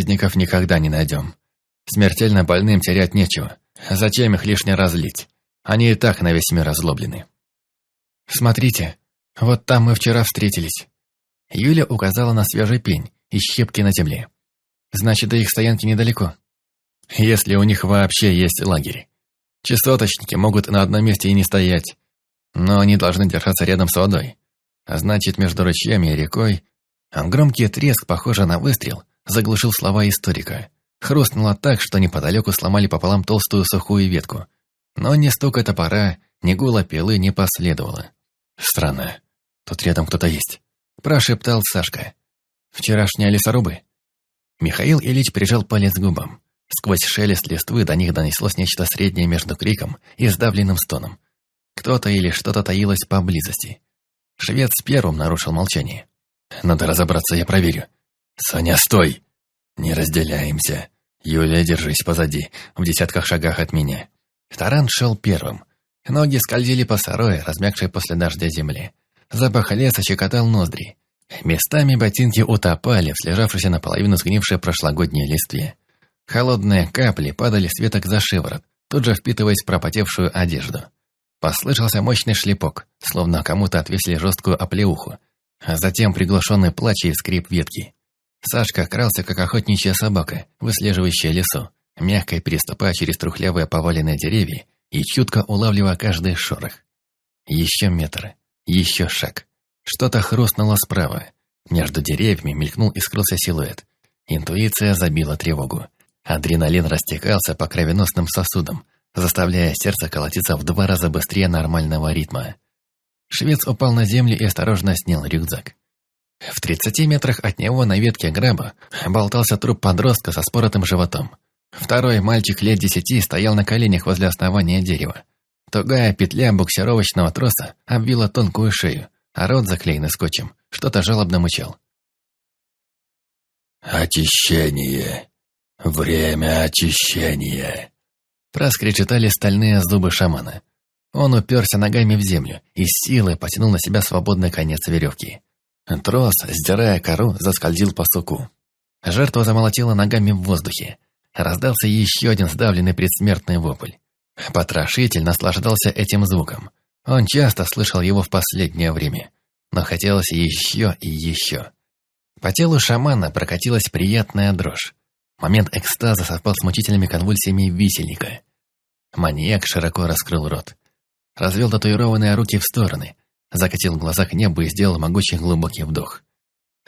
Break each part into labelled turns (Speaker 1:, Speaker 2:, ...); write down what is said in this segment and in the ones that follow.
Speaker 1: трапезников никогда не найдем. Смертельно больным терять нечего. Зачем их лишний раз злить? Они и так на весь мир озлоблены.
Speaker 2: Смотрите, вот там мы вчера встретились. Юля указала на свежий пень и щепки на земле. Значит, до их стоянки недалеко.
Speaker 1: Если у них вообще есть лагерь. Часоточники могут на одном месте и не стоять, но они должны держаться рядом с водой. А значит, между ручьями и рекой... Громкий треск, похожий на выстрел, заглушил слова историка. Хрустнуло так, что неподалеку сломали пополам толстую сухую ветку. Но ни стука топора, ни гула пилы не последовало. «Странно. Тут рядом кто-то есть», – прошептал Сашка. «Вчерашние лесорубы?» Михаил Ильич прижал палец к губам. Сквозь шелест листвы до них донеслось нечто среднее между криком и сдавленным стоном. Кто-то или что-то таилось поблизости. Швед с первым нарушил молчание. «Надо разобраться, я проверю». «Саня, стой!» «Не разделяемся. Юлия, держись позади, в десятках шагах от меня». Таран шел первым. Ноги скользили по сырой, размягшей после дождя земле. Запах леса щекотал ноздри. Местами ботинки утопали в слежавшейся наполовину сгнившей прошлогодней листве. Холодные капли падали с веток за шиворот, тут же впитываясь в пропотевшую одежду. Послышался мощный шлепок, словно кому-то отвесили жесткую оплеуху, а затем приглушенный плач и скрип ветки. Сашка крался, как охотничья собака, выслеживающая лесу, мягко переступая через трухлявые поваленные деревья и чутко улавливая каждый шорох. Еще метр, еще шаг. Что-то хрустнуло справа. Между деревьями мелькнул и скрылся силуэт. Интуиция забила тревогу. Адреналин растекался по кровеносным сосудам, заставляя сердце колотиться в два раза быстрее нормального ритма. Швец упал на землю и осторожно снял рюкзак. В тридцати метрах от него на ветке граба болтался труп подростка со споротым животом. Второй мальчик лет десяти стоял на коленях возле основания дерева. Тугая петля буксировочного троса обвила тонкую шею, а рот заклеенный скотчем, что-то жалобно мычал.
Speaker 3: «Очищение! Время очищения!»
Speaker 1: Проскрежетали стальные зубы шамана. Он уперся ногами в землю и с силой потянул на себя свободный конец веревки. Трос, сдирая кору, заскользил по суку. Жертва замолотила ногами в воздухе. Раздался еще один сдавленный предсмертный вопль. Потрошитель наслаждался этим звуком. Он часто слышал его в последнее время, но хотелось еще и еще. По телу шамана прокатилась приятная дрожь. Момент экстаза совпал с мучительными конвульсиями висельника. Маньяк широко раскрыл рот. Развел татуированные руки в стороны, закатил глаза к небу и сделал могучий глубокий вдох.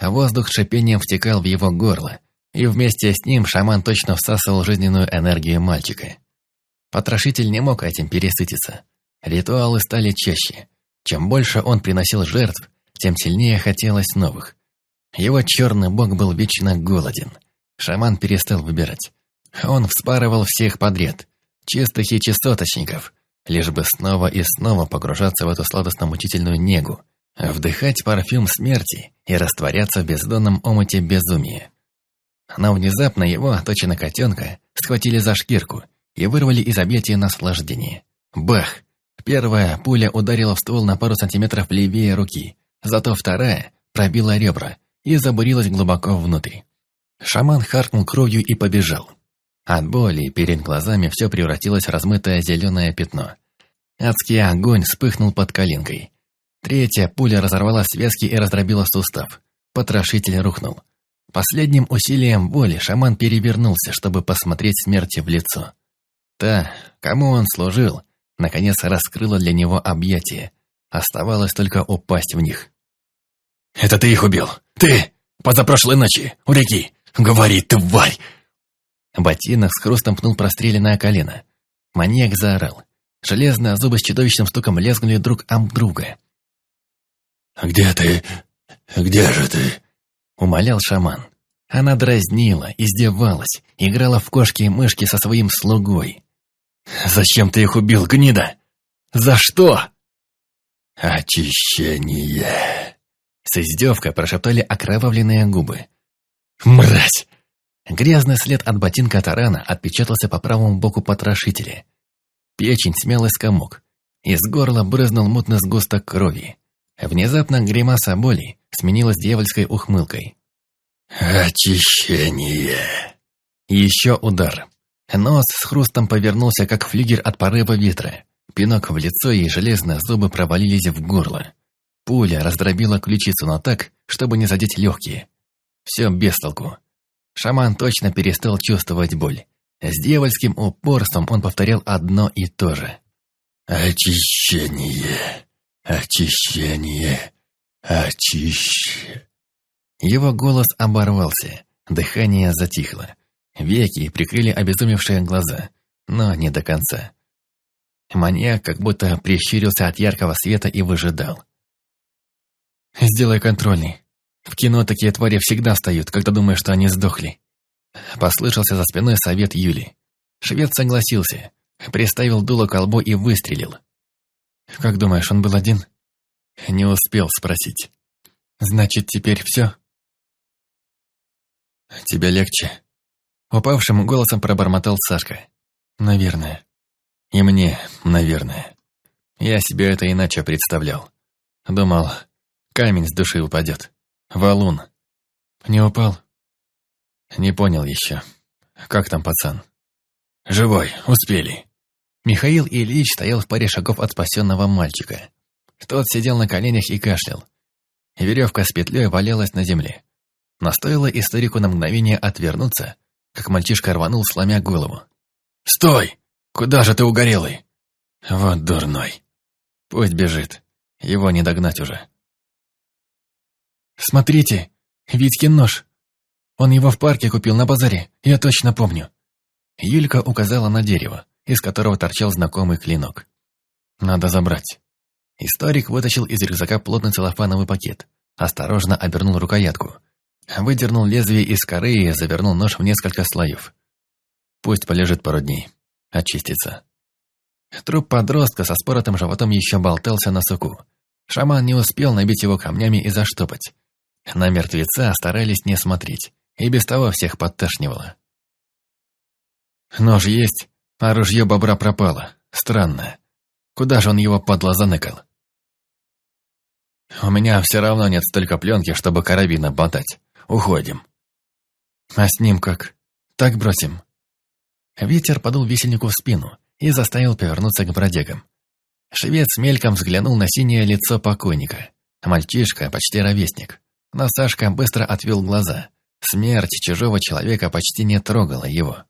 Speaker 1: Воздух шипением втекал в его горло, и вместе с ним шаман точно всасывал жизненную энергию мальчика. Потрошитель не мог этим пересытиться. Ритуалы стали чаще. Чем больше он приносил жертв, тем сильнее хотелось новых. Его черный бог был вечно голоден. Шаман перестал выбирать. Он вспарывал всех подряд, чистых и чистоточников, лишь бы снова и снова погружаться в эту сладостно-мучительную негу, вдыхать парфюм смерти и растворяться в бездонном омуте безумия. Но внезапно его, точно котенка, схватили за шкирку и вырвали из объятия наслаждения. Бах! Первая пуля ударила в ствол на пару сантиметров левее руки, зато вторая пробила ребра и забурилась глубоко внутрь. Шаман харкнул кровью и побежал. От боли перед глазами все превратилось в размытое зеленое пятно. Адский огонь вспыхнул под коленкой. Третья пуля разорвала связки и раздробила сустав. Потрошитель рухнул. Последним усилием воли шаман перевернулся, чтобы посмотреть смерти в лицо. Та, кому он служил, наконец раскрыла для него объятия. Оставалось только упасть в них.
Speaker 3: «Это ты их убил! Ты! Позапрошлой ночи! У реки! Говори, тварь!»
Speaker 1: Ботинок с хрустом пнул простреленное колено. Маньяк заорал. Железные зубы с чудовищным стуком лезгнули друг об друга.
Speaker 3: «Где ты? Где же ты?»
Speaker 1: Умолял шаман. Она дразнила, издевалась, играла в кошки и мышки со своим слугой.
Speaker 3: «Зачем ты их убил, гнида? За что?»
Speaker 1: «Очищение!» С издевкой прошептали окровавленные губы.
Speaker 3: «Мразь!»
Speaker 1: Грязный след от ботинка тарана отпечатался по правому боку потрошителя. Печень смялась комок. Из горла брызнул мутный сгусток крови. Внезапно гримаса боли сменилась дьявольской ухмылкой.
Speaker 3: Очищение.
Speaker 1: Еще удар. Нос с хрустом повернулся, как флюгер от порыва ветра. Пинок в лицо и железные зубы провалились в горло. Пуля раздробила ключицу, но так, чтобы не задеть легкие. Все без толку. Шаман точно перестал чувствовать боль. С дьявольским упорством он повторял одно и то же.
Speaker 3: «Очищение, очищение, очищение».
Speaker 1: Его голос оборвался, дыхание затихло. Веки прикрыли обезумевшие глаза, но не до конца. Маньяк как будто прищурился от яркого света и выжидал. «Сделай контрольный. В кино такие твари всегда встают, когда думаешь, что они сдохли». Послышался за спиной совет Юли. Швед согласился, приставил дуло к колбу и выстрелил. «Как думаешь, он был один?» Не успел спросить. «Значит, теперь все?» «Тебе легче?» Упавшим голосом пробормотал Сашка. «Наверное. И мне, наверное. Я себе это иначе представлял. Думал, камень с души упадет. Валун. Не упал?» «Не понял еще. Как там пацан?»
Speaker 3: «Живой, успели».
Speaker 1: Михаил Ильич стоял в паре шагов от спасенного мальчика. Тот сидел на коленях и кашлял. Веревка с петлей валялась на земле. Но стоило историку на мгновение отвернуться, как мальчишка рванул, сломя голову.
Speaker 3: «Стой! Куда же ты угорелый?»
Speaker 1: «Вот дурной. Пусть бежит. Его не догнать уже». «Смотрите, Витькин нож. Он его в парке купил на базаре, я точно помню». Юлька указала на дерево, из которого торчал знакомый клинок. «Надо забрать». Историк вытащил из рюкзака плотный целлофановый пакет, осторожно обернул рукоятку, выдернул лезвие из коры и завернул нож в несколько слоев. Пусть полежит пару дней, очистится. Труп подростка со споротым животом еще болтался на суку. Шаман не успел набить его камнями и заштопать. На мертвеца старались не смотреть, и без того всех подташнивало. Нож есть, а ружье бобра пропало. Странно. Куда же он его подло заныкал? У меня все равно нет столько пленки, чтобы карабин обмотать. Уходим. А с ним как? Так бросим. Ветер подул висельнику в спину и заставил повернуться к бродягам. Швец мельком взглянул на синее лицо покойника. Мальчишка, почти ровесник. Но Сашка быстро отвел глаза. Смерть чужого человека почти не трогала его.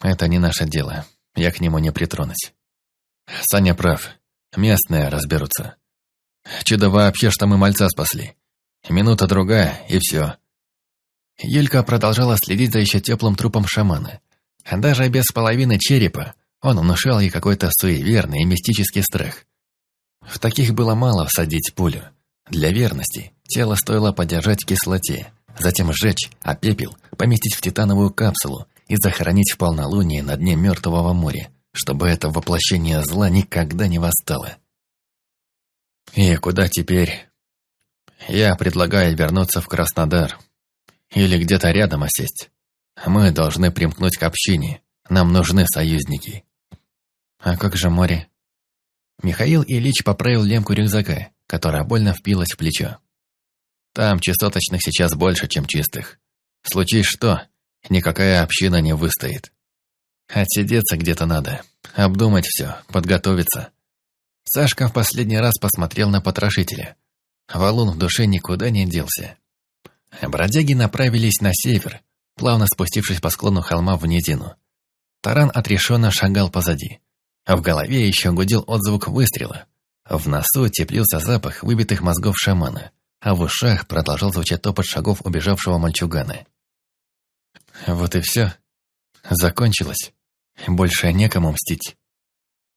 Speaker 1: Это не наше дело. Я к нему не притронусь. Саня прав. Местные разберутся. Чудо вообще, что мы мальца спасли. Минута-другая, и все. Юлька продолжала следить за еще теплым трупом шамана. Даже без половины черепа он внушал ей какой-то суеверный и мистический страх. В таких было мало всадить пулю. Для верности тело стоило подержать в кислоте, затем сжечь, а пепел поместить в титановую капсулу и захоронить в полнолуние на дне мертвого моря, чтобы это воплощение зла никогда не восстало. И куда теперь? Я предлагаю вернуться в Краснодар. Или где-то рядом осесть. Мы должны примкнуть к общине. Нам нужны союзники. А как же море? Михаил Ильич поправил лемку рюкзака, которая больно впилась в плечо. Там частоточных сейчас больше, чем чистых. Случись что, никакая община не выстоит. Отсидеться где-то надо, обдумать все, подготовиться. Сашка в последний раз посмотрел на потрошителя. Валун в душе никуда не делся. Бродяги направились на север, плавно спустившись по склону холма в низину. Таран отрешенно шагал позади. В голове еще гудел отзвук выстрела. В носу теплился запах выбитых мозгов шамана, а в ушах продолжал звучать топот шагов убежавшего мальчугана. Вот и все. Закончилось. Больше некому мстить.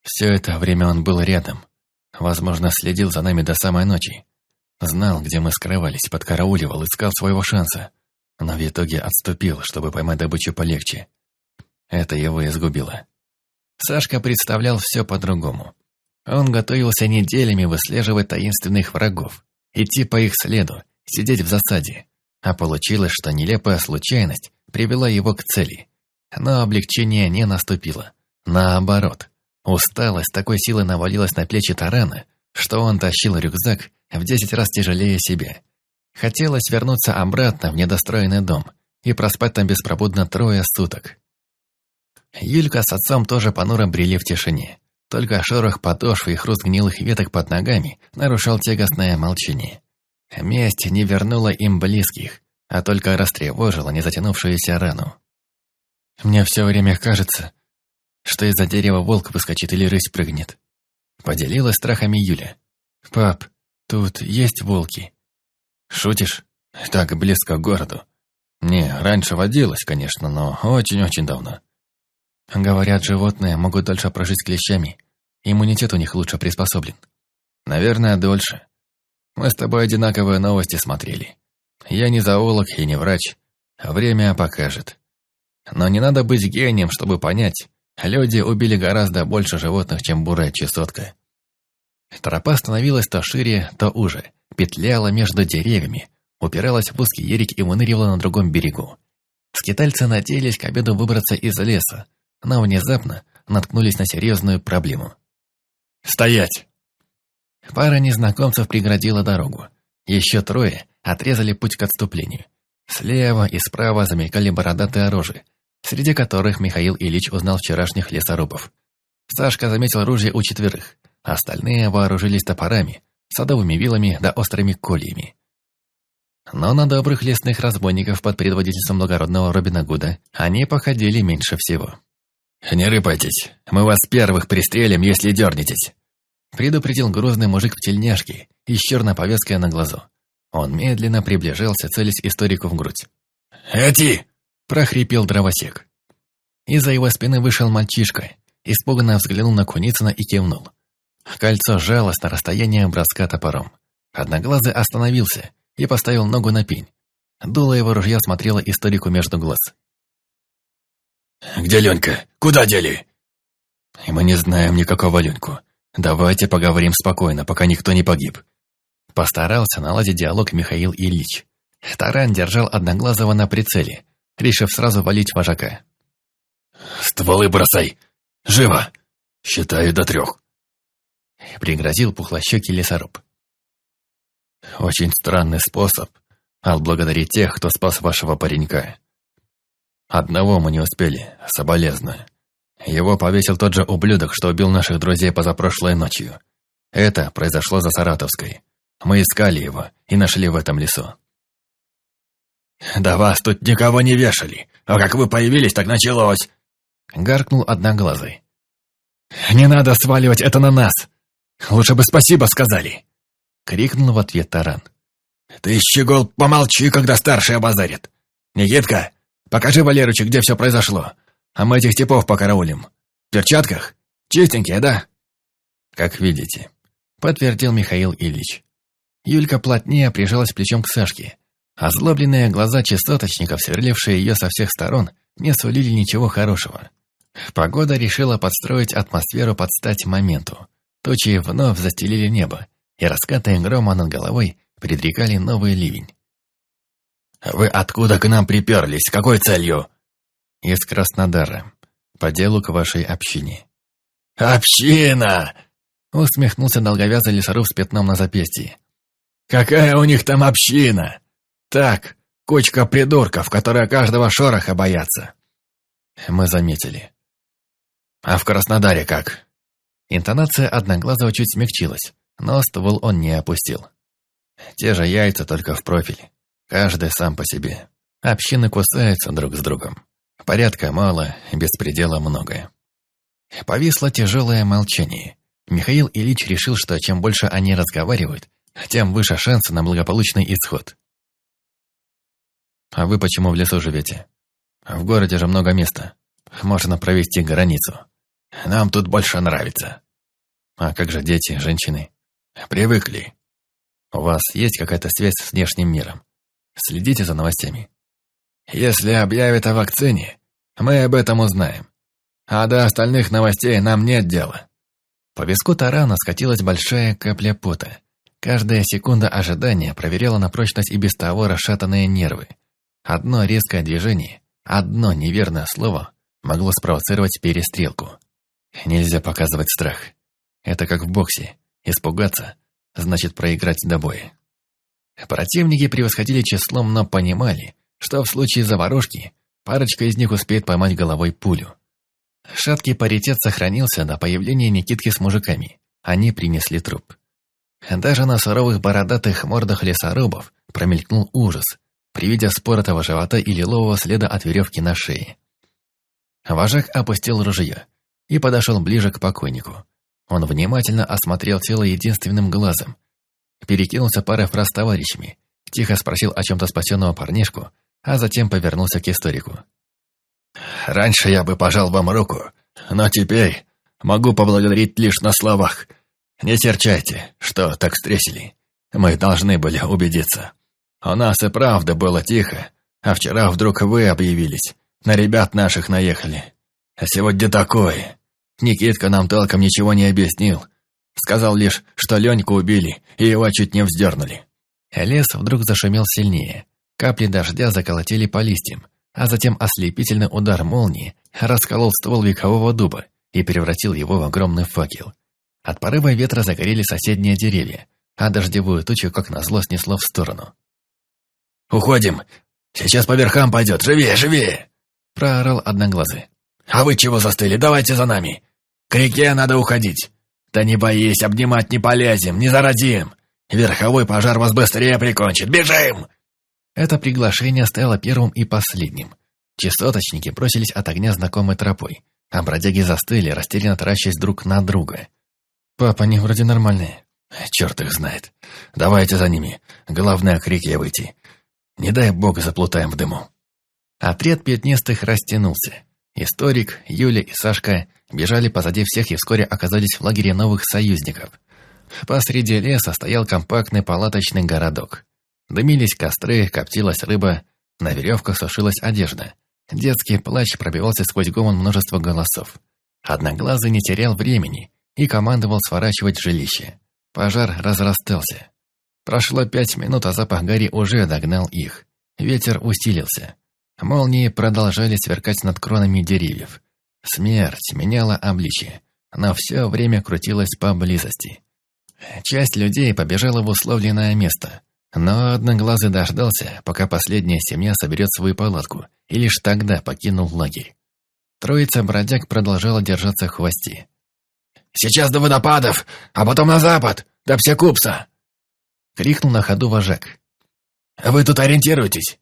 Speaker 1: Все это время он был рядом. Возможно, следил за нами до самой ночи. Знал, где мы скрывались, подкарауливал, искал своего шанса. Но в итоге отступил, чтобы поймать добычу полегче. Это его изгубило. Сашка представлял все по-другому. Он готовился неделями выслеживать таинственных врагов, идти по их следу, сидеть в засаде. А получилось, что нелепая случайность привела его к цели. Но облегчение не наступило. Наоборот, усталость такой силы навалилась на плечи Тарана, что он тащил рюкзак в десять раз тяжелее себя. Хотелось вернуться обратно в недостроенный дом и проспать там беспробудно трое суток. Юлька с отцом тоже понуро брели в тишине. Только шорох подошв и хруст гнилых веток под ногами нарушал тягостное молчание. Месть не вернула им близких, а только растревожила незатянувшуюся рану. Мне все время кажется, что из-за дерева волк выскочит или рысь прыгнет. Поделилась страхами Юля. «Пап, тут есть волки?» «Шутишь? Так близко к городу?» «Не, раньше водилось, конечно, но очень-очень давно». Говорят, животные могут дольше прожить клещами. Иммунитет у них лучше приспособлен. Наверное, дольше. Мы с тобой одинаковые новости смотрели. Я не зоолог и не врач. Время покажет. Но не надо быть гением, чтобы понять. Люди убили гораздо больше животных, чем бурая чесотка. Тропа становилась то шире, то уже, петляла между деревьями, упиралась в узкий ерик и выныривала на другом берегу. Скитальцы надеялись к обеду выбраться из леса, но внезапно наткнулись на серьезную проблему. «Стоять!» Пара незнакомцев преградила дорогу. Еще трое отрезали путь к отступлению. Слева и справа замелькали бородатые рожи, среди которых Михаил Ильич узнал вчерашних лесорубов. Сашка заметил ружья у четверых, а остальные вооружились топорами, садовыми вилами да острыми кольями. Но на добрых лесных разбойников под предводительством благородного Робина Гуда они походили меньше всего. «Не рыпайтесь, мы вас первых пристрелим, если дернетесь», предупредил грозный мужик в тельняшке и с черной повязкой на глазу. Он медленно приближался, целясь историку в грудь. «Эти!» – прохрипел дровосек. Из-за его спины вышел мальчишка, испуганно взглянул на Куницына и кивнул. Кольцо сжалось на расстояние броска топором. Одноглазый остановился и поставил ногу на пень. Дуло его ружья смотрело историку между глаз.
Speaker 3: «Где Ленька? Куда дели?»
Speaker 1: «Мы не знаем никакого Леньку. Давайте поговорим спокойно, пока никто не погиб». Постарался наладить диалог Михаил Ильич. Таран держал Одноглазого на прицеле, решив сразу валить вожака.
Speaker 3: «Стволы бросай! Живо! Считаю до трех!»
Speaker 1: Пригрозил пухлощекий лесоруб. «Очень странный способ отблагодарить тех, кто спас вашего паренька. Одного мы не успели, соболезную. Его повесил тот же ублюдок, что убил наших друзей позапрошлой ночью. Это произошло за Саратовской. Мы искали его и нашли в этом лесу.
Speaker 3: «Да вас тут никого не вешали, а как вы появились, так началось!»
Speaker 1: Гаркнул одноглазый.
Speaker 3: «Не надо сваливать это на нас! Лучше бы спасибо сказали!»
Speaker 1: Крикнул в ответ Таран.
Speaker 3: «Ты, щегол, помолчи, когда старший обозарит! Никитка, Покажи Валерычу, где все произошло. А мы этих типов покараулим. В перчатках? Чистенькие, да?»
Speaker 1: «Как видите», — подтвердил Михаил Ильич. Юлька плотнее прижалась плечом к Сашке. Озлобленные глаза частоточников, сверлившие ее со всех сторон, не сулили ничего хорошего. Погода решила подстроить атмосферу под стать моменту. Тучи вновь застелили небо, и раскаты грома над головой предрекали новый ливень.
Speaker 3: «Вы откуда к нам приперлись? С какой целью?»
Speaker 1: «Из Краснодара. По делу к вашей общине».
Speaker 3: «Община!»
Speaker 1: Усмехнулся долговязый лесоруб с пятном на запястье.
Speaker 3: «Какая у них там община? Так, кучка придурков, которые каждого шороха боятся».
Speaker 1: Мы заметили.
Speaker 3: «А в Краснодаре как?»
Speaker 1: Интонация Одноглазого чуть смягчилась, но ствол он не опустил. Те же яйца, только в профиль. Каждый сам по себе. Общины кусаются друг с другом. Порядка мало, беспредела много. Повисло тяжелое молчание. Михаил Ильич решил, что чем больше они разговаривают, тем выше шансы на благополучный исход. «А вы почему в лесу живете? В городе же много места. Можно провести границу. Нам тут больше нравится. А как же дети, женщины? Привыкли. У вас есть какая-то связь с внешним миром? Следите за новостями. Если объявят о вакцине, мы об этом узнаем. А до остальных новостей нам нет дела. По виску тарана скатилась большая капля пота. Каждая секунда ожидания проверяла на прочность и без того расшатанные нервы. Одно резкое движение, одно неверное слово могло спровоцировать перестрелку. Нельзя показывать страх. Это как в боксе. Испугаться значит проиграть до боя. Противники превосходили числом, но понимали, что в случае заварушки парочка из них успеет поймать головой пулю. Шаткий паритет сохранился до появления Никитки с мужиками. Они принесли труп. Даже на суровых бородатых мордах лесорубов промелькнул ужас при споротого живота и лилового следа от веревки на шее. Вожак опустил ружье и подошел ближе к покойнику. Он внимательно осмотрел тело единственным глазом, перекинулся парой фраз с товарищами, тихо спросил о чем-то спасенного парнишку, а затем повернулся к историку.
Speaker 3: «Раньше я бы пожал вам руку, но теперь могу поблагодарить лишь на словах. Не серчайте, что так встретили. Мы должны были убедиться. У нас и правда было тихо, а вчера вдруг вы объявились, на ребят наших наехали. А сегодня такое. Никитка нам толком ничего не объяснил. Сказал лишь, что Леньку убили, и его чуть не вздернули.
Speaker 1: Лес вдруг зашумел сильнее. Капли дождя заколотили по листьям, а затем ослепительный удар молнии расколол ствол векового дуба и превратил его в огромный факел. От порыва ветра загорели соседние деревья, а дождевую тучу, как назло, снесло в сторону.
Speaker 3: «Уходим! Сейчас по верхам пойдет! Живее, живее!»
Speaker 1: проорал одноглазый.
Speaker 3: «А вы чего застыли? Давайте за нами! К реке надо уходить! Да не боись, обнимать не полезем, не заразим! Верховой пожар вас быстрее прикончит! Бежим!»
Speaker 1: Это приглашение стало первым и последним. Частоточники бросились от огня знакомой тропой, а бродяги застыли, растерянно таращась друг на друга.
Speaker 2: «Папа, они вроде нормальные».
Speaker 3: «Черт их знает. Давайте за ними. Главное, к реке выйти. Не дай бог заплутаем в дыму».
Speaker 1: Отряд пятнистых растянулся. Историк, Юля и Сашка бежали позади всех и вскоре оказались в лагере новых союзников. Посреди леса стоял компактный палаточный городок. Дымились костры, коптилась рыба, на веревках сушилась одежда. Детский плач пробивался сквозь гомон множества голосов. Одноглазый не терял времени и командовал сворачивать жилище. Пожар разрастался. Прошло пять минут, а запах гари уже догнал их. Ветер усилился. Молнии продолжали сверкать над кронами деревьев. Смерть меняла обличие, но все время крутилась поблизости. Часть людей побежала в условленное место, но Одноглазый дождался, пока последняя семья соберет свою палатку, и лишь тогда покинул лагерь. Троица бродяг продолжала держаться в хвосте.
Speaker 3: «Сейчас до водопадов, а потом на запад, до Псекупса!»
Speaker 1: — крикнул на ходу вожак.
Speaker 3: «Вы тут ориентируетесь?»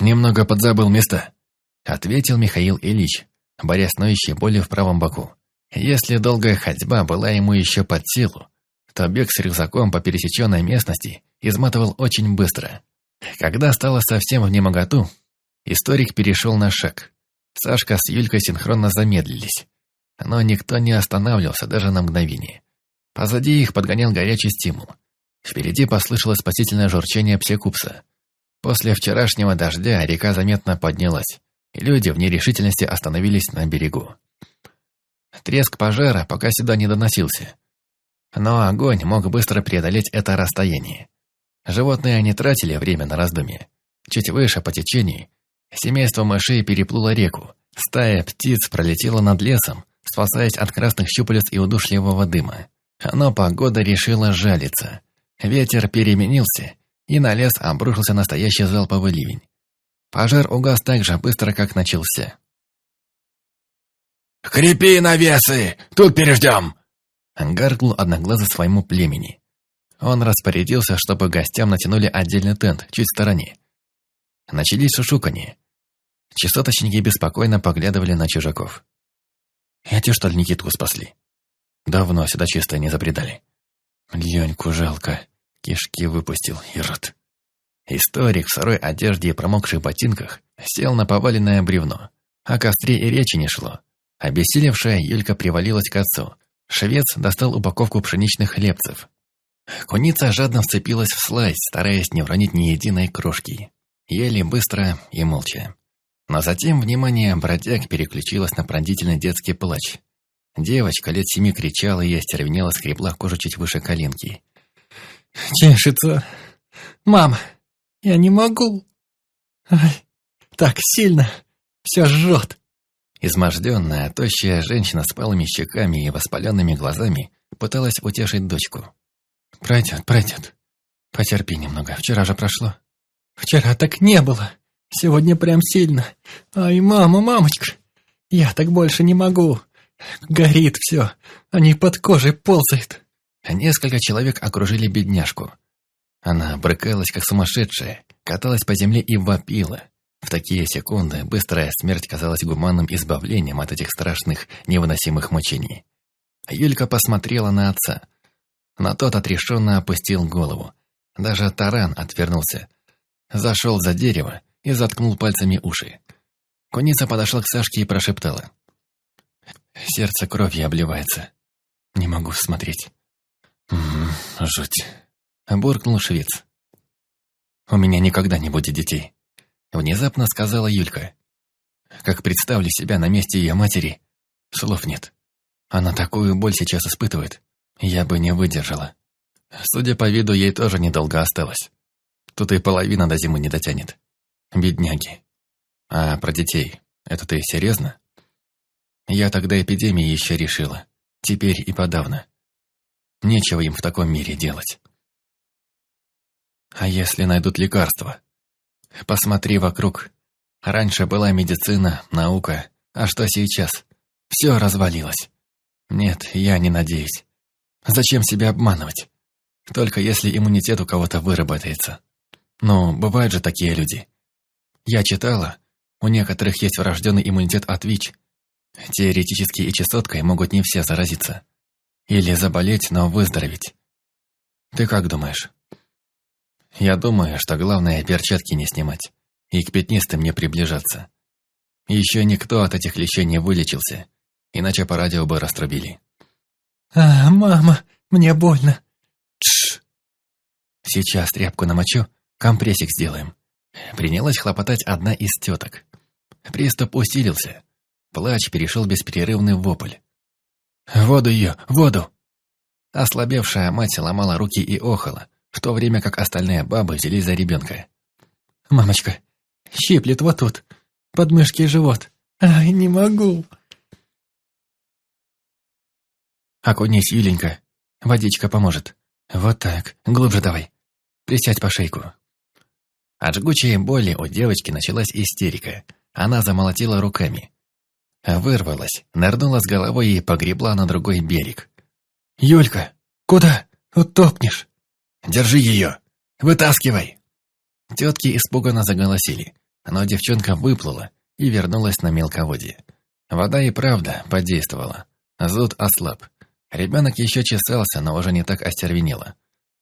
Speaker 1: «Немного подзабыл места», — ответил Михаил Ильич, борясь с ноющей болью в правом боку. Если долгая ходьба была ему еще под силу, то бег с рюкзаком по пересеченной местности изматывал очень быстро. Когда стало совсем в немоготу, историк перешел на шаг. Сашка с Юлькой синхронно замедлились. Но никто не останавливался даже на мгновение. Позади их подгонял горячий стимул. Впереди послышалось спасительное журчание псекупса. После вчерашнего дождя река заметно поднялась, люди в нерешительности остановились на берегу. Треск пожара пока сюда не доносился. Но огонь мог быстро преодолеть это расстояние. Животные не тратили время на раздумье. Чуть выше по течению семейство мышей переплыло реку. Стая птиц пролетела над лесом, спасаясь от красных щупалец и удушливого дыма. Но погода решила жалиться. Ветер переменился, и на лес обрушился настоящий залповый ливень. Пожар угас так же быстро, как начался.
Speaker 3: «Крепи навесы! Тут переждем!»
Speaker 1: Гаркнул одноглазый своему племени. Он распорядился, чтобы гостям натянули отдельный тент чуть в стороне. Начались шушуканье. Частоточники беспокойно поглядывали на чужаков. Эти, что ли, Никитку спасли? Давно сюда чисто не забредали. Леньку жалко. Кишки выпустил, ирод. Историк в сырой одежде и промокших ботинках сел на поваленное бревно. О костре и речи не шло. Обессилевшая Юлька привалилась к отцу. Швец достал упаковку пшеничных хлебцев. Куница жадно вцепилась в слайс, стараясь не вронить ни единой крошки. Ели быстро и молча. Но затем внимание бродяг переключилось на пронзительный детский плач. Девочка лет семи кричала и остервенела скребла кожу чуть выше коленки.
Speaker 2: Чешется. Мам, я не могу. Ай, так сильно. Все жжет.
Speaker 1: Изможденная, тощая женщина с палыми щеками и воспаленными глазами пыталась утешить дочку.
Speaker 2: «Пройдет, пройдет. Потерпи немного, вчера же прошло.
Speaker 4: Вчера так не было. Сегодня прям сильно. Ай, мама, мамочка, я так больше не могу. Горит все, они под кожей ползают.
Speaker 2: Несколько человек окружили бедняжку. Она брыкалась, как сумасшедшая, каталась по земле и вопила. В такие секунды быстрая смерть казалась гуманным избавлением от этих страшных, невыносимых мучений. Юлька посмотрела на отца. На тот отрешенно опустил голову. Даже таран отвернулся. Зашел за дерево и заткнул пальцами уши. Куница подошла к Сашке и прошептала. Сердце кровью обливается. Не могу смотреть.
Speaker 1: Жуть.
Speaker 2: Буркнул швец. У меня никогда не будет детей. Внезапно сказала Юлька. Как представлю себя на месте ее матери, слов нет. Она такую боль сейчас испытывает. Я бы не выдержала. Судя по виду, ей тоже недолго осталось. Тут и половина до зимы не дотянет. Бедняги. А про детей, это ты серьезно? Я тогда эпидемии еще решила. Теперь и подавно. Нечего им в таком мире делать. А если найдут лекарства? Посмотри вокруг. Раньше была медицина, наука. А что сейчас? Все развалилось. Нет, я не надеюсь. Зачем себя обманывать? Только если иммунитет у кого-то выработается. Но бывают же такие люди. Я читала, у некоторых есть врожденный иммунитет от ВИЧ. Теоретически и частоткой могут не все заразиться. Или заболеть, но выздороветь. Ты как думаешь? Я думаю, что главное перчатки не снимать и к пятнистым не приближаться. Еще никто от этих лечений не вылечился, иначе по радио бы раструбили.
Speaker 4: «А, мама, мне больно!»
Speaker 2: Тш. Сейчас тряпку намочу, компрессик сделаем. Принялась хлопотать одна из теток. Приступ усилился. Плач перешел бесперерывный вопль. «Воду ее! Воду!» Ослабевшая мать ломала руки и охала, в то время как остальные бабы взялись за ребенка.
Speaker 4: «Мамочка, щиплет вот тут, подмышки и живот. Ай, не могу!»
Speaker 2: «Окунись, Юленька, водичка поможет. Вот так, глубже давай. Присядь по шейку». От жгучей боли у девочки началась истерика. Она замолотила руками. Вырвалась, нырнула с головой и погребла на другой берег.
Speaker 4: «Юлька, куда? Утопнешь!»
Speaker 2: Держи ее! Вытаскивай!» Тетки испуганно заголосили, но девчонка выплыла и вернулась на мелководье. Вода и правда подействовала. Зуд ослаб. Ребенок еще чесался, но уже не так остервенело.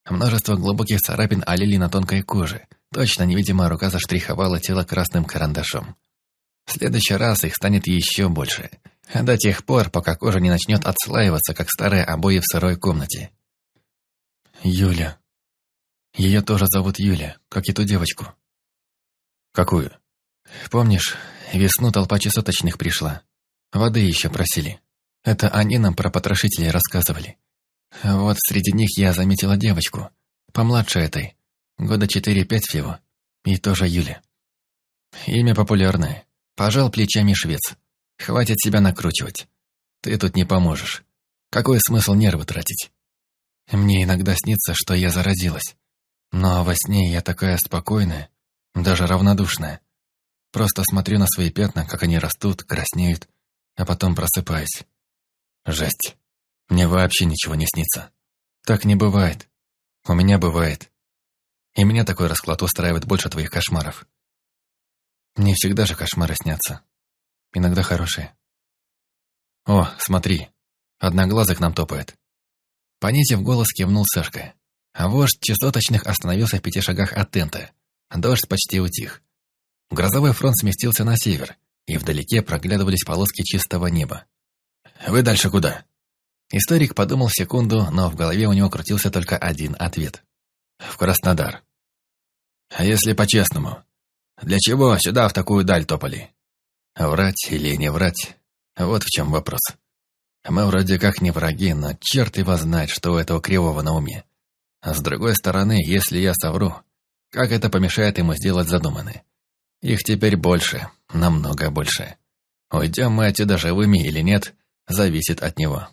Speaker 2: Множество глубоких царапин олили на тонкой коже. Точно невидимая рука заштриховала тело красным карандашом. В следующий раз их станет еще больше. До тех пор, пока кожа не начнет отслаиваться, как старые обои в сырой комнате. «Юля», ее тоже зовут Юля, как и ту девочку.
Speaker 1: Какую?
Speaker 2: Помнишь, весну толпа чесоточных пришла. Воды еще просили. Это они нам про потрошителей рассказывали. Вот среди них я заметила девочку, помладше этой, года четыре-пять всего, и тоже Юля. Имя популярное. Пожал плечами швец. Хватит себя накручивать. Ты тут не поможешь. Какой смысл нервы тратить? Мне иногда снится, что я заразилась. Но во сне я такая спокойная, даже равнодушная. Просто смотрю на свои пятна, как они растут, краснеют, а потом просыпаюсь. Жесть. Мне вообще ничего не снится. Так не бывает. У меня бывает. И меня такой расклад устраивает больше твоих кошмаров. Не всегда же кошмары снятся. Иногда хорошие. О, смотри. Одноглазый к нам топает. Понизив голос, кивнул Сашка. А вождь частоточных остановился в пяти шагах от тента. Дождь почти утих. Грозовой фронт сместился на север, и вдалеке проглядывались полоски чистого неба. «Вы дальше куда?» Историк подумал секунду, но в голове у него крутился только один ответ. «В Краснодар». «А если по-честному? Для чего сюда в такую даль топали?» «Врать или не врать? Вот в чем вопрос. Мы вроде как не враги, но черт его знает, что у этого кривого на уме. А с другой стороны, если я совру, как это помешает ему сделать задуманное? Их теперь больше, намного больше. Уйдем мы отсюда живыми или нет, зависит от него.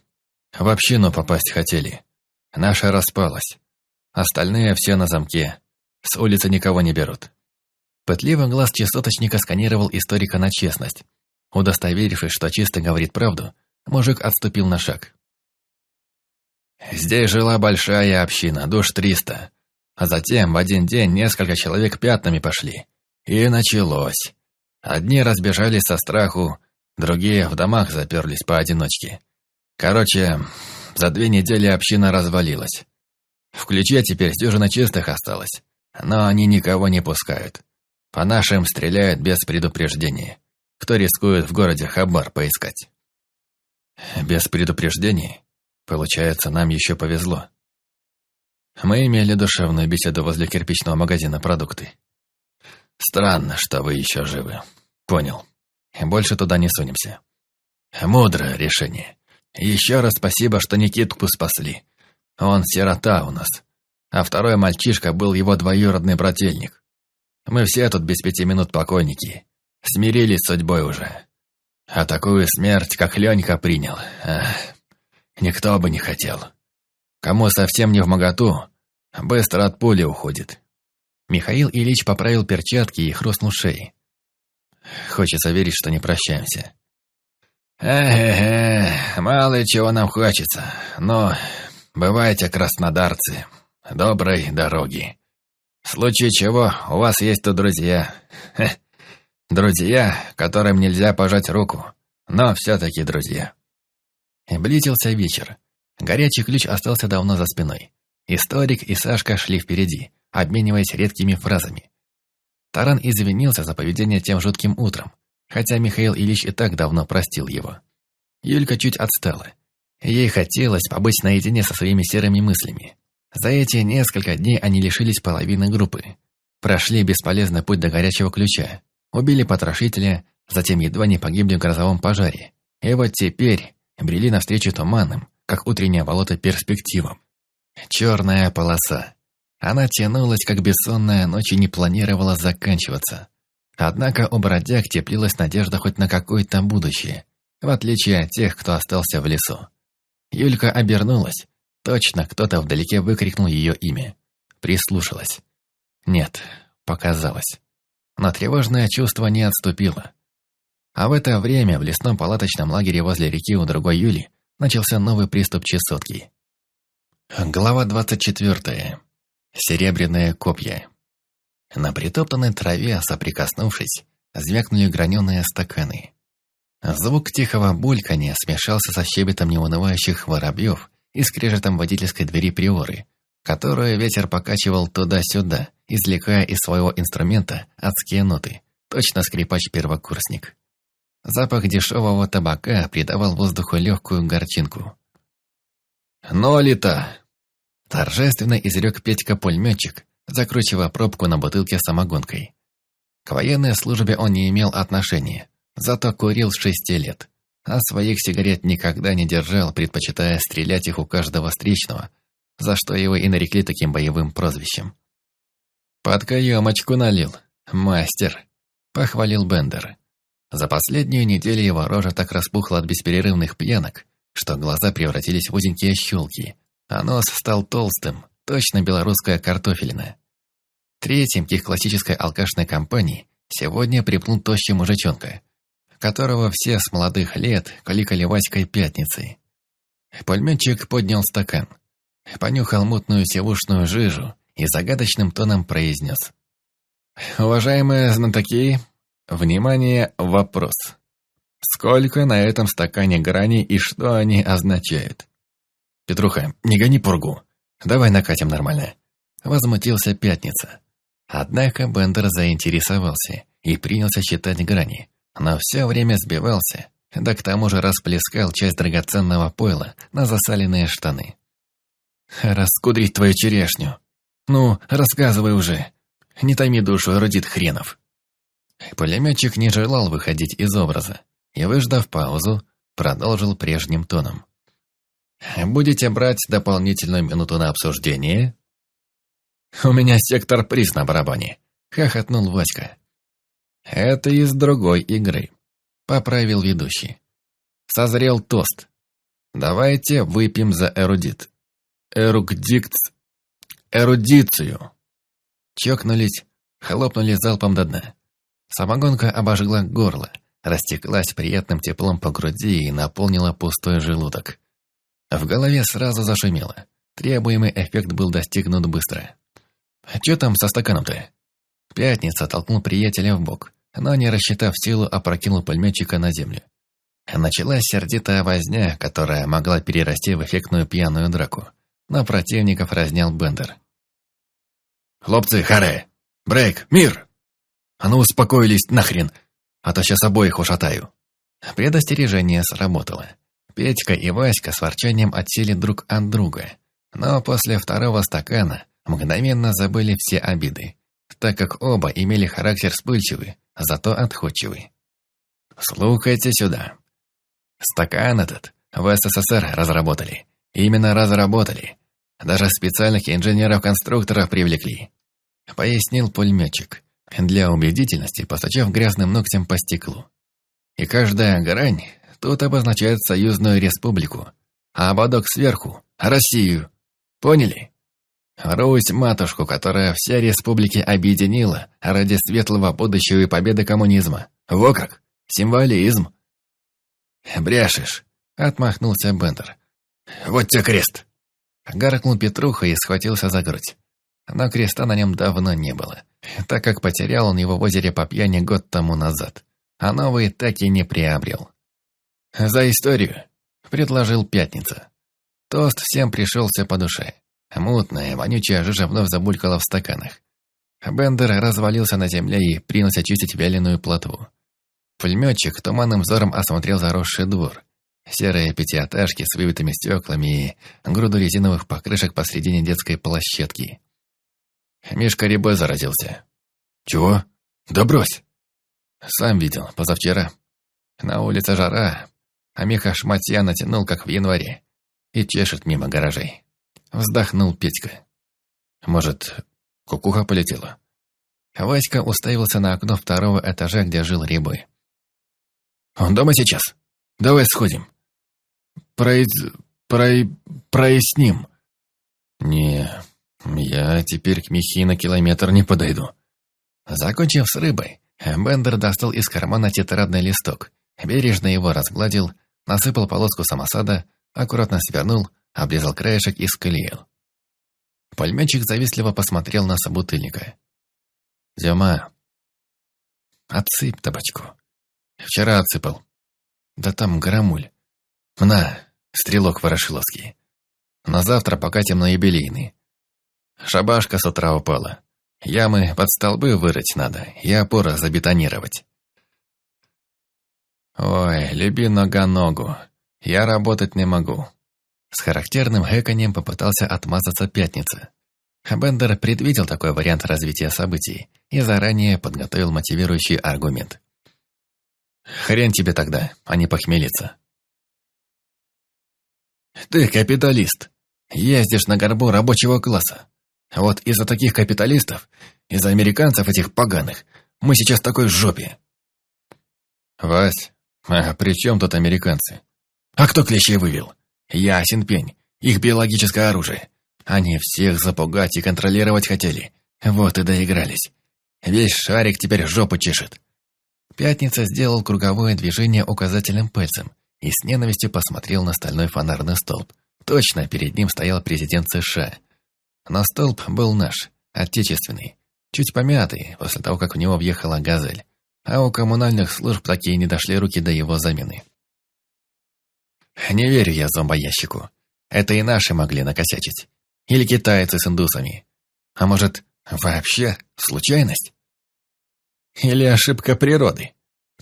Speaker 2: В общину попасть хотели. Наша распалась.
Speaker 1: Остальные все на замке. С улицы никого не берут. Пытливый глаз частоточника сканировал историка на честность. Удостоверившись, что чисто говорит правду, мужик отступил на шаг. Здесь жила большая община, душ триста. А затем в один день несколько человек пятнами пошли. И началось. Одни разбежались со страху, другие в домах заперлись поодиночке. Короче, за две недели община развалилась. В ключе теперь дюжина чистых осталось, но они никого не пускают. По нашим стреляют без предупреждения. Кто рискует в городе хабар поискать? Без предупреждений? Получается, нам еще повезло. Мы имели душевную беседу возле кирпичного магазина «Продукты». Странно, что вы еще живы. Понял. Больше туда не сунемся. Мудрое решение. Еще раз спасибо, что Никитку спасли. Он сирота у нас. А второй мальчишка был его двоюродный брательник. Мы все тут без пяти минут покойники. Смирились с судьбой уже. А такую смерть, как Ленька принял, эх, никто бы не хотел. Кому совсем не в моготу, быстро от пули уходит. Михаил Ильич поправил перчатки и хрустнул шеей. Хочется верить, что не прощаемся. Эх, мало чего нам хочется, но Бывайте, краснодарцы, доброй дороги. В случае чего, у вас есть тут друзья. Хе. Друзья, которым нельзя пожать руку, но все-таки друзья. Близился вечер. Горячий ключ остался давно за спиной. Историк и Сашка шли впереди, обмениваясь редкими фразами. Таран извинился за поведение тем жутким утром, хотя Михаил Ильич и так давно простил его. Юлька чуть отстала, Ей хотелось побыть наедине со своими серыми мыслями. За эти несколько дней они лишились половины группы. Прошли бесполезный путь до горячего ключа. Убили потрошителя, затем едва не погибли в грозовом пожаре. И вот теперь брели навстречу туманным, как утреннее болото перспективам. Черная полоса. Она тянулась, как бессонная ночь и не планировала заканчиваться. Однако у бродяг теплилась надежда хоть на какое-то будущее, в отличие от тех, кто остался в лесу. Юлька обернулась. Точно кто-то вдалеке выкрикнул ее имя. Прислушалась. Нет, показалось. Но тревожное чувство не отступило. А в это время в лесном палаточном лагере возле реки у другой Юли начался новый приступ чесотки. Глава двадцать четвертая. Серебряные копья. На притоптанной траве, соприкоснувшись, звякнули граненые стаканы. Звук тихого бульканья смешался со щебетом неунывающих воробьев и скрежетом водительской двери приоры, которую ветер покачивал туда-сюда, извлекая из своего инструмента адские ноты, точно скрипач-первокурсник. Запах дешевого табака придавал воздуху легкую горчинку. «Нолита!» Торжественно изрек Петька-пулеметчик, закручивая пробку на бутылке самогонкой. К военной службе он не имел отношения, Зато курил с шести лет, а своих сигарет никогда не держал, предпочитая стрелять их у каждого встречного, за что его и нарекли таким боевым прозвищем. «Под каемочку налил, мастер», — похвалил Бендер. За последнюю неделю его рожа так распухла от бесперерывных пьянок, что глаза превратились в узенькие щелки, а нос стал толстым, точно белорусская картофелина. Третьим к их классической алкашной компании сегодня припнул тощий мужичонка, которого все с молодых лет кликали Васькой Пятницей. Пулеметчик поднял стакан, понюхал мутную севушную жижу и загадочным тоном произнес. «Уважаемые знатоки, внимание, вопрос. Сколько на этом стакане граней и что они означают?» «Петруха, не гони пургу. Давай накатим нормально». Возмутился Пятница. Однако Бендер заинтересовался и принялся считать грани но все время сбивался, да к тому же расплескал часть драгоценного пойла на засаленные штаны. «Раскудрить твою черешню! Ну, рассказывай уже! Не томи душу, эрудит хренов!» Пулеметчик не желал выходить из образа и, выждав паузу, продолжил прежним тоном. «Будете брать дополнительную минуту на обсуждение?» «У меня сектор приз на барабане», — хохотнул Васька. «Это из другой игры», — поправил ведущий. «Созрел тост. Давайте выпьем за эрудит. Эрукдикт. эрудицию. Чокнулись, хлопнули залпом до дна. Самогонка обожгла горло, растеклась приятным теплом по груди и наполнила пустой желудок. В голове сразу зашумело. Требуемый эффект был достигнут быстро. «А «Чё там со стаканом-то?» Пятница толкнул приятеля в бок, но, не рассчитав силу, опрокинул пулеметчика на землю. Началась сердитая возня, которая могла перерасти в эффектную пьяную драку. Но противников разнял Бендер. «Хлопцы, харе! Брейк! Мир! А ну успокоились нахрен, а то сейчас обоих ушатаю!» Предостережение сработало. Петька и Васька с ворчанием отсели друг от друга. Но после второго стакана мгновенно забыли все обиды, так как оба имели характер вспыльчивый, зато отходчивый. «Слухайте сюда. Стакан этот в СССР разработали. Именно разработали. Даже специальных инженеров-конструкторов привлекли. Пояснил пулеметчик, для убедительности постучав грязным ногтем по стеклу. И каждая грань тут обозначает союзную республику, а ободок сверху – Россию. Поняли? Русь-матушку, которая все республики объединила ради светлого будущего и победы коммунизма. Во как! Символизм! «Брешешь!» — отмахнулся Бендер. «Вот тебе крест!» Гаркнул Петруха и схватился за грудь. Но креста на нем давно не было, так как потерял он его в озере по пьяни год тому назад, а новый так и не приобрел. «За историю!» — предложил Пятница. Тост всем пришелся по душе. Мутная, вонючая жижа вновь забулькала в стаканах. Бендер развалился на земле и принялся чистить вяленую плотву. Пулеметчик туманным взором осмотрел заросший двор. Серые пятиэтажки с выбитыми стеклами и груду резиновых покрышек посредине детской площадки. Мишка рябой заразился. «Чего? Да брось!» «Сам видел, позавчера. На улице жара, а Миха шматья натянул, как в январе, и чешет мимо гаражей». Вздохнул Петька. «Может, кукуха полетела?» Васька уставился на окно второго этажа, где жил Рябой. Он дома сейчас? Давай сходим. Произ... Про... Проясним. Не, я теперь к Михи на километр не подойду. Закончив с рыбой, Бендер достал из кармана тетрадный листок, бережно его разгладил, насыпал полоску самосада, аккуратно свернул, обрезал краешек и склеил. Пальмячик завистливо посмотрел на собутыльника. «Зема, отсыпь табачку. Вчера отсыпал. Да там громуль. На, стрелок ворошиловский. На завтра покатим на юбилейный. Шабашка с утра упала. Ямы под столбы вырыть надо и опора забетонировать. Ой, люби нога-ногу. Я работать не могу. С характерным хэканьем попытался отмазаться пятница. Бендер предвидел такой вариант развития событий и заранее подготовил мотивирующий аргумент. Хрен тебе тогда, а не похмелиться. Ты капиталист. Ездишь на горбу рабочего класса. Вот из-за таких капиталистов, из-за американцев этих поганых, мы сейчас в такой жопе. Вась, а при чем тут американцы? А кто клещей вывел? Ясен пень, их биологическое оружие. Они всех запугать и контролировать хотели. Вот и доигрались. Весь шарик теперь жопу чешет. Пятница сделал круговое движение указательным пальцем и с ненавистью посмотрел на стальной фонарный столб. Точно перед ним стоял президент США. Но столб был наш, отечественный, чуть помятый после того, как в него въехала «Газель», а у коммунальных служб такие не дошли руки до его замены. Не верю я зомбоящику. Это и наши могли накосячить. Или китайцы с индусами. А может, вообще случайность? Или ошибка природы?»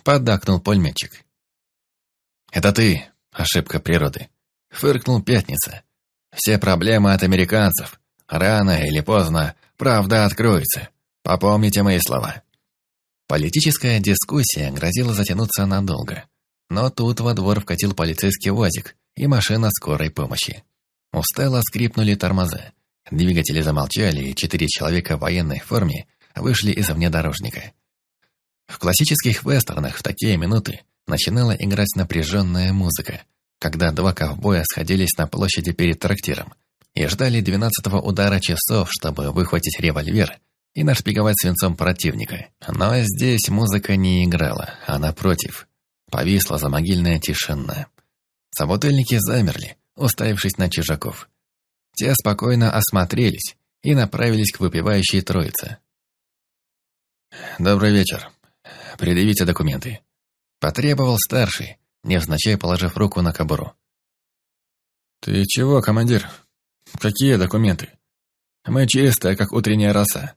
Speaker 1: Поддакнул пулеметчик. «Это ты, ошибка природы», — фыркнул Пятница. «Все проблемы от американцев. Рано или поздно правда откроется. Попомните мои слова». Политическая дискуссия грозила затянуться надолго. Но тут во двор вкатил полицейский УАЗик и машина скорой помощи. Устало скрипнули тормоза. Двигатели замолчали, и четыре человека в военной форме вышли из внедорожника. В классических вестернах в такие минуты начинала играть напряженная музыка, когда два ковбоя сходились на площади перед трактиром, и ждали двенадцатого удара часов, чтобы выхватить револьвер и нашпиговать свинцом противника. Но здесь музыка не играла, а напротив, повисла замогильная тишина. Собутыльники замерли, уставившись на чужаков. Те спокойно осмотрелись и направились к выпивающей троице. «Добрый вечер. Предъявите документы», — потребовал старший, невзначай положив руку на кобуру. «Ты чего, командир? Какие документы? Мы чистые, как утренняя роса».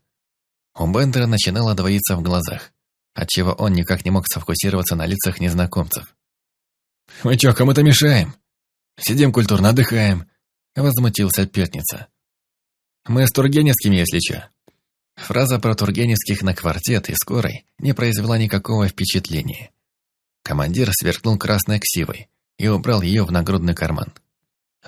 Speaker 1: У Бендера начинало двоиться в глазах, отчего он никак не мог сфокусироваться на лицах незнакомцев. «Мы чё, кому-то мешаем? Сидим культурно, отдыхаем», — возмутился Пятница. «Мы с Тургеневскими, если чё». Фраза про Тургеневских на квартет и скорой не произвела никакого впечатления. Командир сверкнул красной ксивой и убрал ее в нагрудный карман.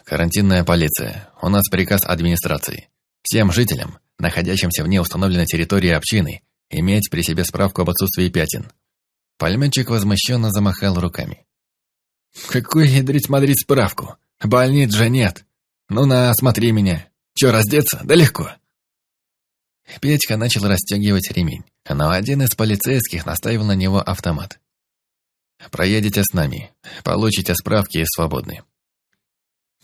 Speaker 1: «Карантинная полиция. У нас приказ администрации. Всем жителям, находящимся вне установленной территории общины, иметь при себе справку об отсутствии пятен». Пальменчик возмущенно замахал руками. «Какой ядрить мадрить справку? Больниц же нет. Ну на, смотри меня. Че, раздеться? Да легко». Петька начал расстегивать ремень, но один из полицейских наставил на него автомат. «Проедете с нами, получите справки и свободны».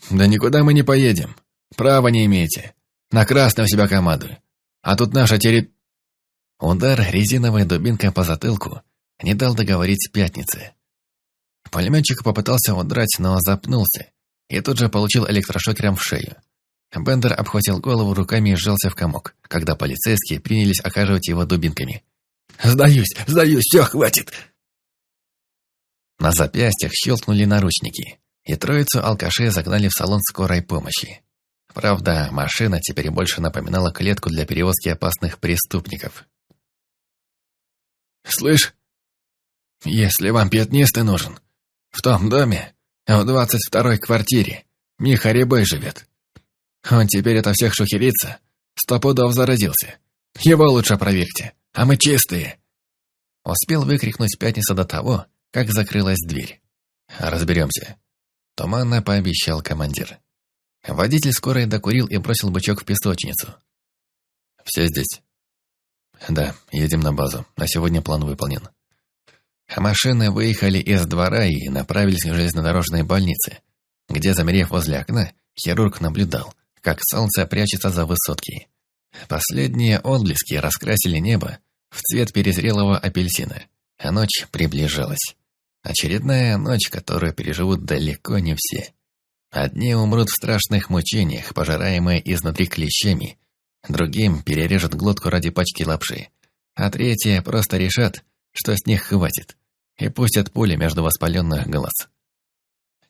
Speaker 1: «Да никуда мы не поедем. Права не имеете. На красный у себя команду. А тут наша терри...» Удар резиновой дубинкой по затылку не дал договорить пятнице. Пулеметчик попытался удрать, но запнулся, и тут же получил электрошокером в шею. Бендер обхватил голову руками и сжался в комок, когда полицейские принялись окаживать его дубинками. «Сдаюсь, сдаюсь, все, хватит!» На запястьях щелкнули наручники, и троицу алкашей загнали в салон скорой помощи. Правда, машина теперь больше напоминала клетку для перевозки опасных преступников. «Слышь, если вам пятнистый нужен, в том доме, в двадцать второй квартире, Миха Рябой живет. Он теперь это всех шухерится, сто пудов заразился. Его лучше проверьте, а мы чистые!» Успел выкрикнуть пятница до того, как закрылась дверь. «Разберемся», — туманно пообещал командир. Водитель скорой докурил и бросил бычок в песочницу. «Все здесь?» «Да, едем на базу. На сегодня план выполнен». Машины выехали из двора и направились к железнодорожной больнице, где, замерев возле окна, хирург наблюдал, как солнце прячется за высотки. Последние отблески раскрасили небо в цвет перезрелого апельсина, а ночь приближалась. Очередная ночь, которую переживут далеко не все. Одни умрут в страшных мучениях, пожираемые изнутри клещами, другим перережут глотку ради пачки лапши, а третьи просто решат, что с них хватит, и пустят пули между воспаленных глаз.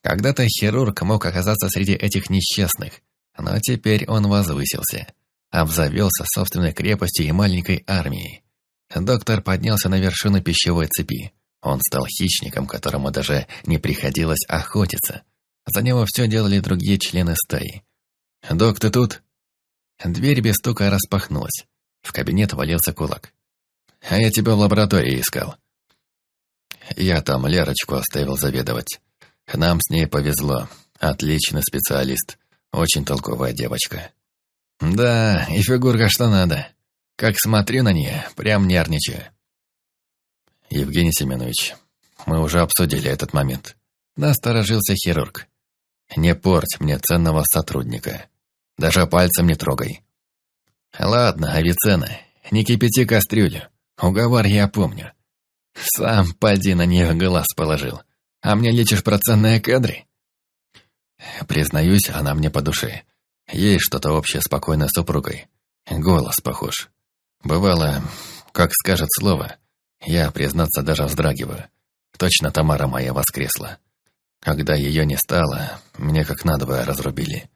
Speaker 1: Когда-то хирург мог оказаться среди этих несчастных, но теперь он возвысился, обзавелся собственной крепостью и маленькой армией. Доктор поднялся на вершину пищевой цепи. Он стал хищником, которому даже не приходилось охотиться. За него все делали другие члены стаи. «Док, ты тут?» Дверь без стука распахнулась. В кабинет валился кулак. «А я тебя в лаборатории искал». Я там Лерочку оставил заведовать. Нам с ней повезло. Отличный специалист. Очень толковая девочка. Да, и фигурка что надо. Как смотрю на нее, прям нервничаю. Евгений Семенович, мы уже обсудили этот момент. Насторожился хирург. Не порть мне ценного сотрудника. Даже пальцем не трогай. Ладно, Авиценна, не кипяти кастрюлю. Уговор я помню. Сам поди на нее глаз положил. А мне лечишь про ценные кадры? Признаюсь, она мне по душе. Есть что-то общее спокойно с супругой. Голос похож. Бывало, как скажет слово, я, признаться, даже вздрагиваю. Точно Тамара моя воскресла. Когда ее не стало, мне как надвое разрубили.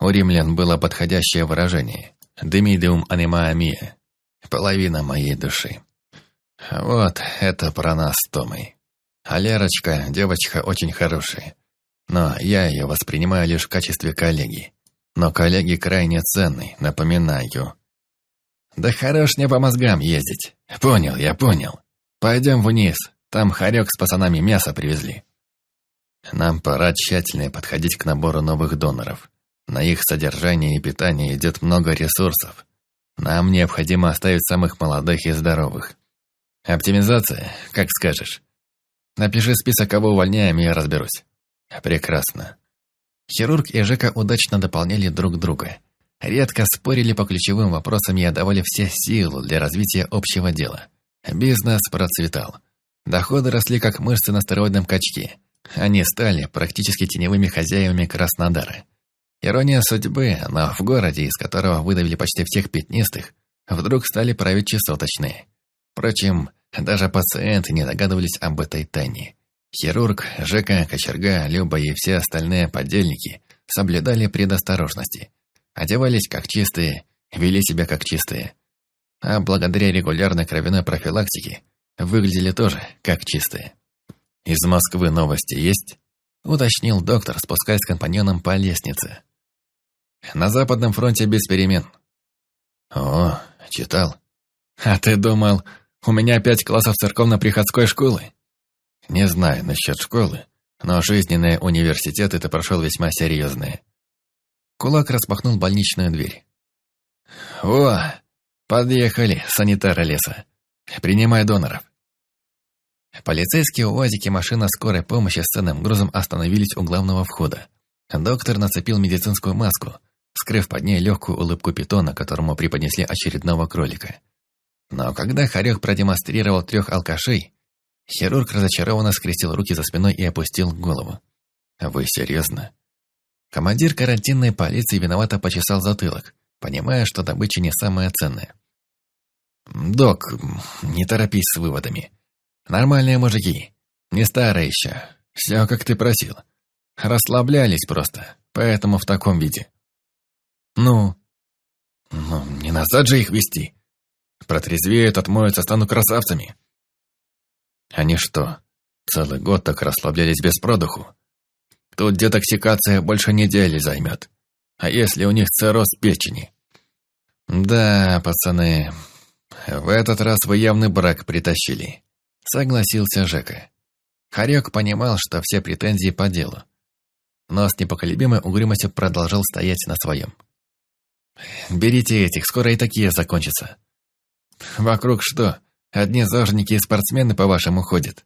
Speaker 1: У римлян было подходящее выражение «демидиум анима мия» — половина моей души. Вот это про нас с Томой. А Лерочка, девочка очень хорошая. Но я ее воспринимаю лишь в качестве коллеги. Но коллеги крайне ценны, напоминаю. Да хорош мне по мозгам ездить. Понял, я понял. Пойдем вниз. Там Харек с пацанами мясо привезли. Нам пора тщательнее подходить к набору новых доноров. На их содержание и питание идет много ресурсов. Нам необходимо оставить самых молодых и здоровых. Оптимизация, как скажешь. Напиши список, кого увольняем, и я разберусь. Прекрасно. Хирург и Жека удачно дополняли друг друга. Редко спорили по ключевым вопросам и отдавали все силы для развития общего дела. Бизнес процветал. Доходы росли как мышцы на стероидном качке. Они стали практически теневыми хозяевами Краснодара. Ирония судьбы, но в городе, из которого выдавили почти всех пятнистых, вдруг стали править чесоточные. Впрочем, даже пациенты не догадывались об этой тайне. Хирург, Жека, Кочерга, Люба и все остальные подельники соблюдали предосторожности. Одевались как чистые, вели себя как чистые. А благодаря регулярной кровяной профилактике выглядели тоже как чистые. «Из Москвы новости есть?» — уточнил доктор, спускаясь с компаньоном по лестнице. «На Западном фронте без перемен». «О, читал. А ты думал, у меня пять классов церковно-приходской школы?» Не знаю насчет школы, но жизненные университеты ты прошел весьма серьезные. Кулак распахнул больничную дверь. «О, подъехали, санитары леса. Принимай доноров». Полицейские УАЗики машина скорой помощи с ценным грузом остановились у главного входа. Доктор нацепил медицинскую маску, скрыв под ней легкую улыбку питона, которому преподнесли очередного кролика. Но когда Харек продемонстрировал трех алкашей, Хирург разочарованно скрестил руки за спиной и опустил голову. «Вы серьезно?» Командир карантинной полиции виновато почесал затылок, понимая, что добыча не самая ценная. «Док, не торопись с выводами. Нормальные мужики, не старые еще. Все, как ты просил. Расслаблялись просто, поэтому в таком виде». «Ну?» «Ну, не назад же их вести. Протрезвеют, отмоются, станут красавцами». Они что, целый год так расслаблялись без продуху? Тут детоксикация больше недели займет. А если у них цирроз печени? Да, пацаны, в этот раз вы явный брак притащили. Согласился Жека. Харек понимал, что все претензии по делу. Но с непоколебимой угрюмостью продолжал стоять на своем. «Берите этих, скоро и такие закончатся». «Вокруг что? Одни зожники и спортсмены, по-вашему, ходят.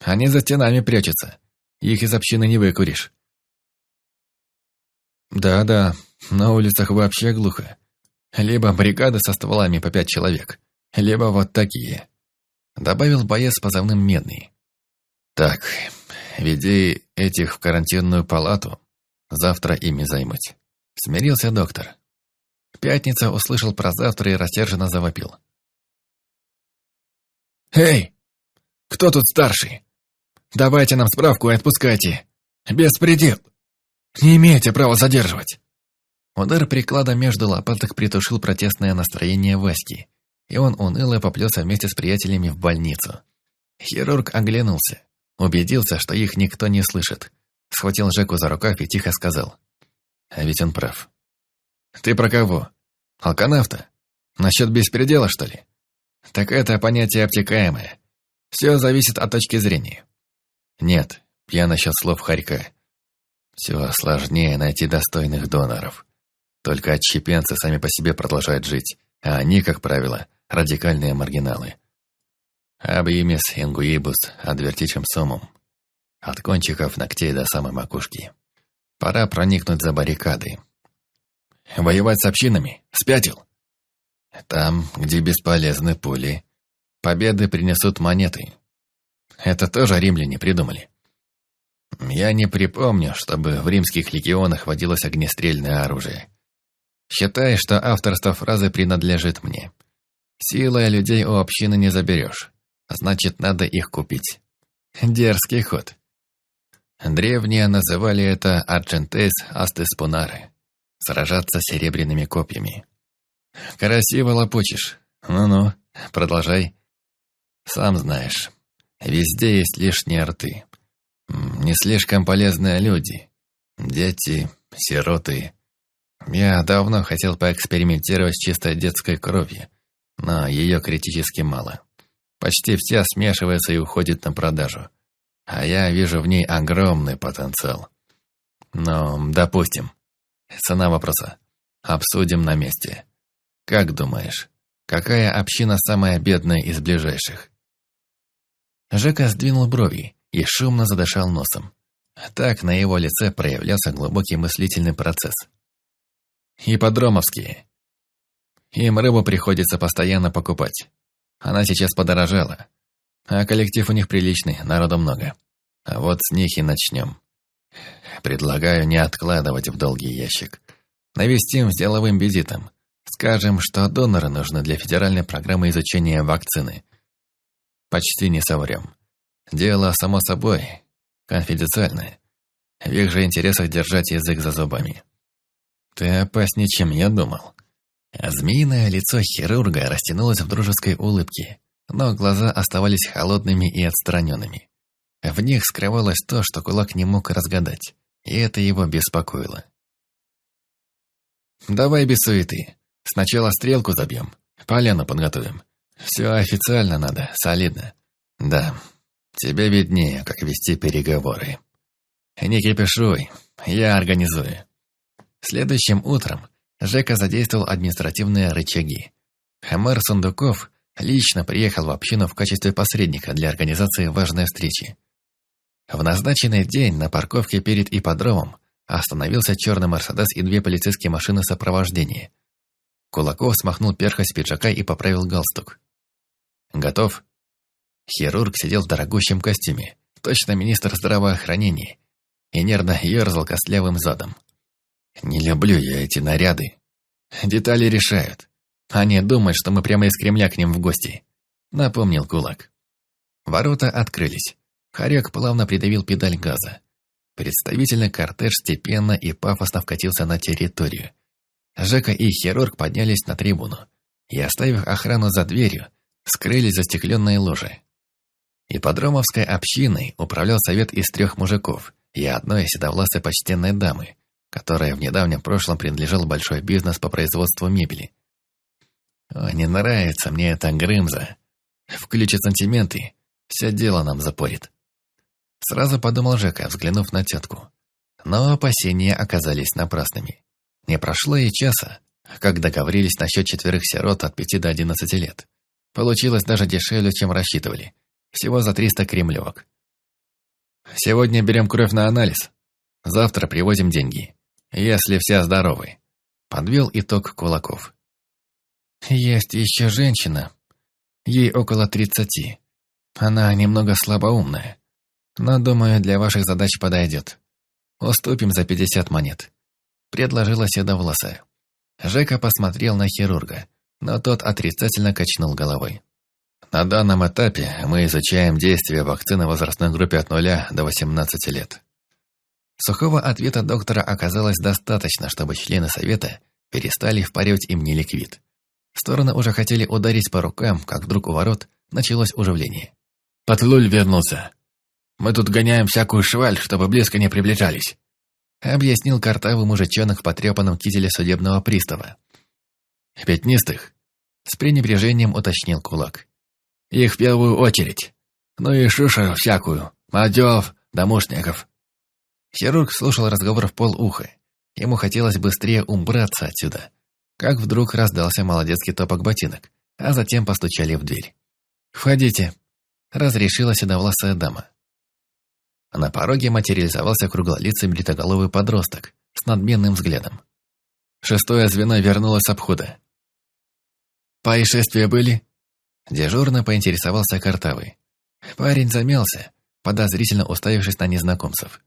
Speaker 1: Они за стенами прячутся. Их из общины не выкуришь. Да-да, на улицах вообще глухо. Либо бригады со стволами по пять человек, либо вот такие. Добавил боец с позывным «Медный». Так, веди этих в карантинную палату. Завтра ими займусь. Смирился доктор. Пятница услышал про завтра и рассерженно завопил. «Эй! Кто тут старший? Давайте нам справку и отпускайте. Беспредел! Не имеете права задерживать!» Удар приклада между лопаток притушил протестное настроение Васьки, и он уныло поплелся вместе с приятелями в больницу. Хирург оглянулся, убедился, что их никто не слышит, схватил Жеку за рукав и тихо сказал. «А ведь он прав». «Ты про кого? Алканавта? Насчет беспредела, что ли?» Так это понятие обтекаемое. Все зависит от точки зрения. Нет, я насчет слов Харька. Все сложнее найти достойных доноров. Только отщепенцы сами по себе продолжают жить, а они, как правило, радикальные маргиналы. Абимис ингуибус адвертичем сомум. От кончиков ногтей до самой макушки. Пора проникнуть за баррикады. Воевать с общинами? Спятил? Там, где бесполезны пули, победы принесут монеты. Это тоже римляне придумали. Я не припомню, чтобы в римских легионах водилось огнестрельное оружие. Считай, что авторство фразы принадлежит мне. Силой людей у общины не заберешь. Значит, надо их купить. Дерзкий ход. Древние называли это «арджентес астеспунары» — сражаться серебряными копьями. Красиво лопочешь. Ну-ну, продолжай. Сам знаешь, везде есть лишние рты. Не слишком полезные люди. Дети, сироты. Я давно хотел поэкспериментировать с чистой детской кровью, но ее критически мало. Почти вся смешивается и уходит на продажу. А я вижу в ней огромный потенциал. Но, допустим, Цена вопроса. Обсудим на месте. Как думаешь, какая община самая бедная из ближайших? Жека сдвинул брови и шумно задышал носом. Так на его лице проявлялся глубокий мыслительный процесс. Ипподромовские. Им рыбу приходится постоянно покупать. Она сейчас подорожала. А коллектив у них приличный, народу много. А вот с них и начнем. Предлагаю не откладывать в долгий ящик. Навестим с деловым визитом. Скажем, что доноры нужны для федеральной программы изучения вакцины. Почти не соврем. Дело, само собой, конфиденциальное. В их же интересах держать язык за зубами. Ты опаснее, чем я думал. Змеиное лицо хирурга растянулось в дружеской улыбке, но глаза оставались холодными и отстраненными. В них скрывалось то, что кулак не мог разгадать, и это его беспокоило. «Давай без суеты. Сначала стрелку забьем, поляну подготовим. Все официально надо, солидно. Да, тебе виднее, как вести переговоры. Не кипишуй, я организую». Следующим утром Жека задействовал административные рычаги. Мэр Сундуков лично приехал в общину в качестве посредника для организации важной встречи. В назначенный день на парковке перед ипподромом остановился черный «Мерседес» и две полицейские машины сопровождения. Кулаков смахнул перхоть пиджака и поправил галстук. «Готов?» Хирург сидел в дорогущем костюме, точно министр здравоохранения, и нервно ерзал костлявым задом. Не люблю я эти наряды. Детали решают. Они думают, что мы прямо из Кремля к ним в гости. Напомнил кулак. Ворота открылись. Харек плавно придавил педаль газа. Представительный кортеж степенно и пафосно вкатился на территорию. Жека и хирург поднялись на трибуну и, оставив охрану за дверью, скрылись за стекленные ложи. Ипподромовской общиной управлял совет из трех мужиков и одной седовласой почтенной дамы, которая в недавнем прошлом принадлежал большой бизнес по производству мебели. О, не нравится мне эта Грымза. Включит сантименты, все дело нам запорит. Сразу подумал Жека, взглянув на тетку. Но опасения оказались напрасными. Не прошло и часа, как договорились насчет четверых сирот от пяти до одиннадцати лет. Получилось даже дешевле, чем рассчитывали. Всего за триста кремлевок. Сегодня берем кровь на анализ. Завтра привозим деньги если все здоровы. Подвел итог Кулаков. Есть еще женщина. Ей около тридцати. Она немного слабоумная. Но, думаю, для ваших задач подойдет. Уступим за пятьдесят монет. Предложила седовласая. Жека посмотрел на хирурга, но тот отрицательно качнул головой. На данном этапе мы изучаем действие вакцины в возрастной группе от 0 до 18 лет. Сухого ответа доктора оказалось достаточно, чтобы члены совета перестали впаривать им неликвид. Стороны уже хотели ударить по рукам, как вдруг у ворот началось уживление. «Патлуль вернулся. Мы тут гоняем всякую шваль, чтобы близко не приближались», объяснил картавый мужичонок в потрепанном кителе судебного пристава. «Пятнистых?» С пренебрежением уточнил кулак. «Их в первую очередь. Ну и шуша всякую. Мадев, домушников. Хирург слушал разговор в полуха. Ему хотелось быстрее убраться отсюда. Как вдруг раздался молодецкий топок ботинок, а затем постучали в дверь. «Входите», — разрешила седовласая дама. На пороге материализовался круглолицый бритоголовый подросток с надменным взглядом. Шестое звено вернулось с обхода. «Происшествия были?» Дежурно поинтересовался Картавый. Парень замялся, подозрительно уставившись на незнакомцев.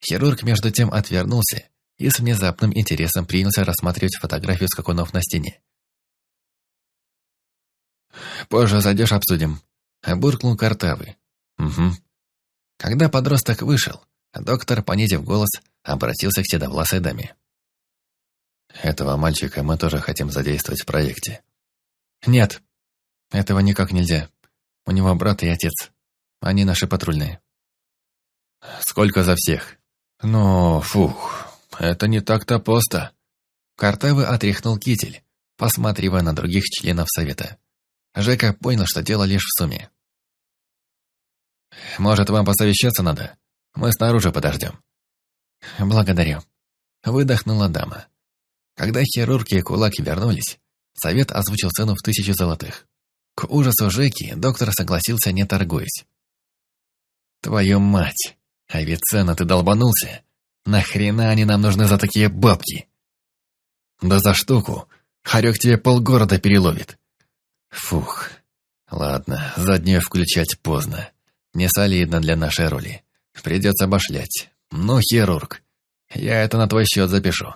Speaker 1: Хирург между тем отвернулся и с внезапным интересом принялся рассматривать фотографию скакунов на стене. «Позже зайдешь, обсудим», — буркнул Картавый. «Угу». Когда подросток вышел, доктор, понизив голос, обратился к седовласой даме. «Этого мальчика мы тоже хотим задействовать в проекте». «Нет, этого никак нельзя. У него брат и отец. Они наши патрульные». «Сколько за всех?» Но, фух, это не так-то просто. Картавый отряхнул китель, посматривая на других членов совета. Жека понял, что дело лишь в сумме. «Может, вам посовещаться надо? Мы снаружи подождем». «Благодарю».
Speaker 2: Выдохнула дама. Когда хирурги и кулаки вернулись, совет озвучил цену в тысячу золотых. К ужасу Жеки доктор согласился, не торгуясь. «Твою мать! Авиценна, ты долбанулся? Нахрена они нам нужны за такие бабки?» «Да за штуку! Харек тебе полгорода переловит!» «Фух, ладно, заднюю включать поздно. Не солидно для нашей роли. Придется башлять. Ну, хирург, я это на твой счет запишу».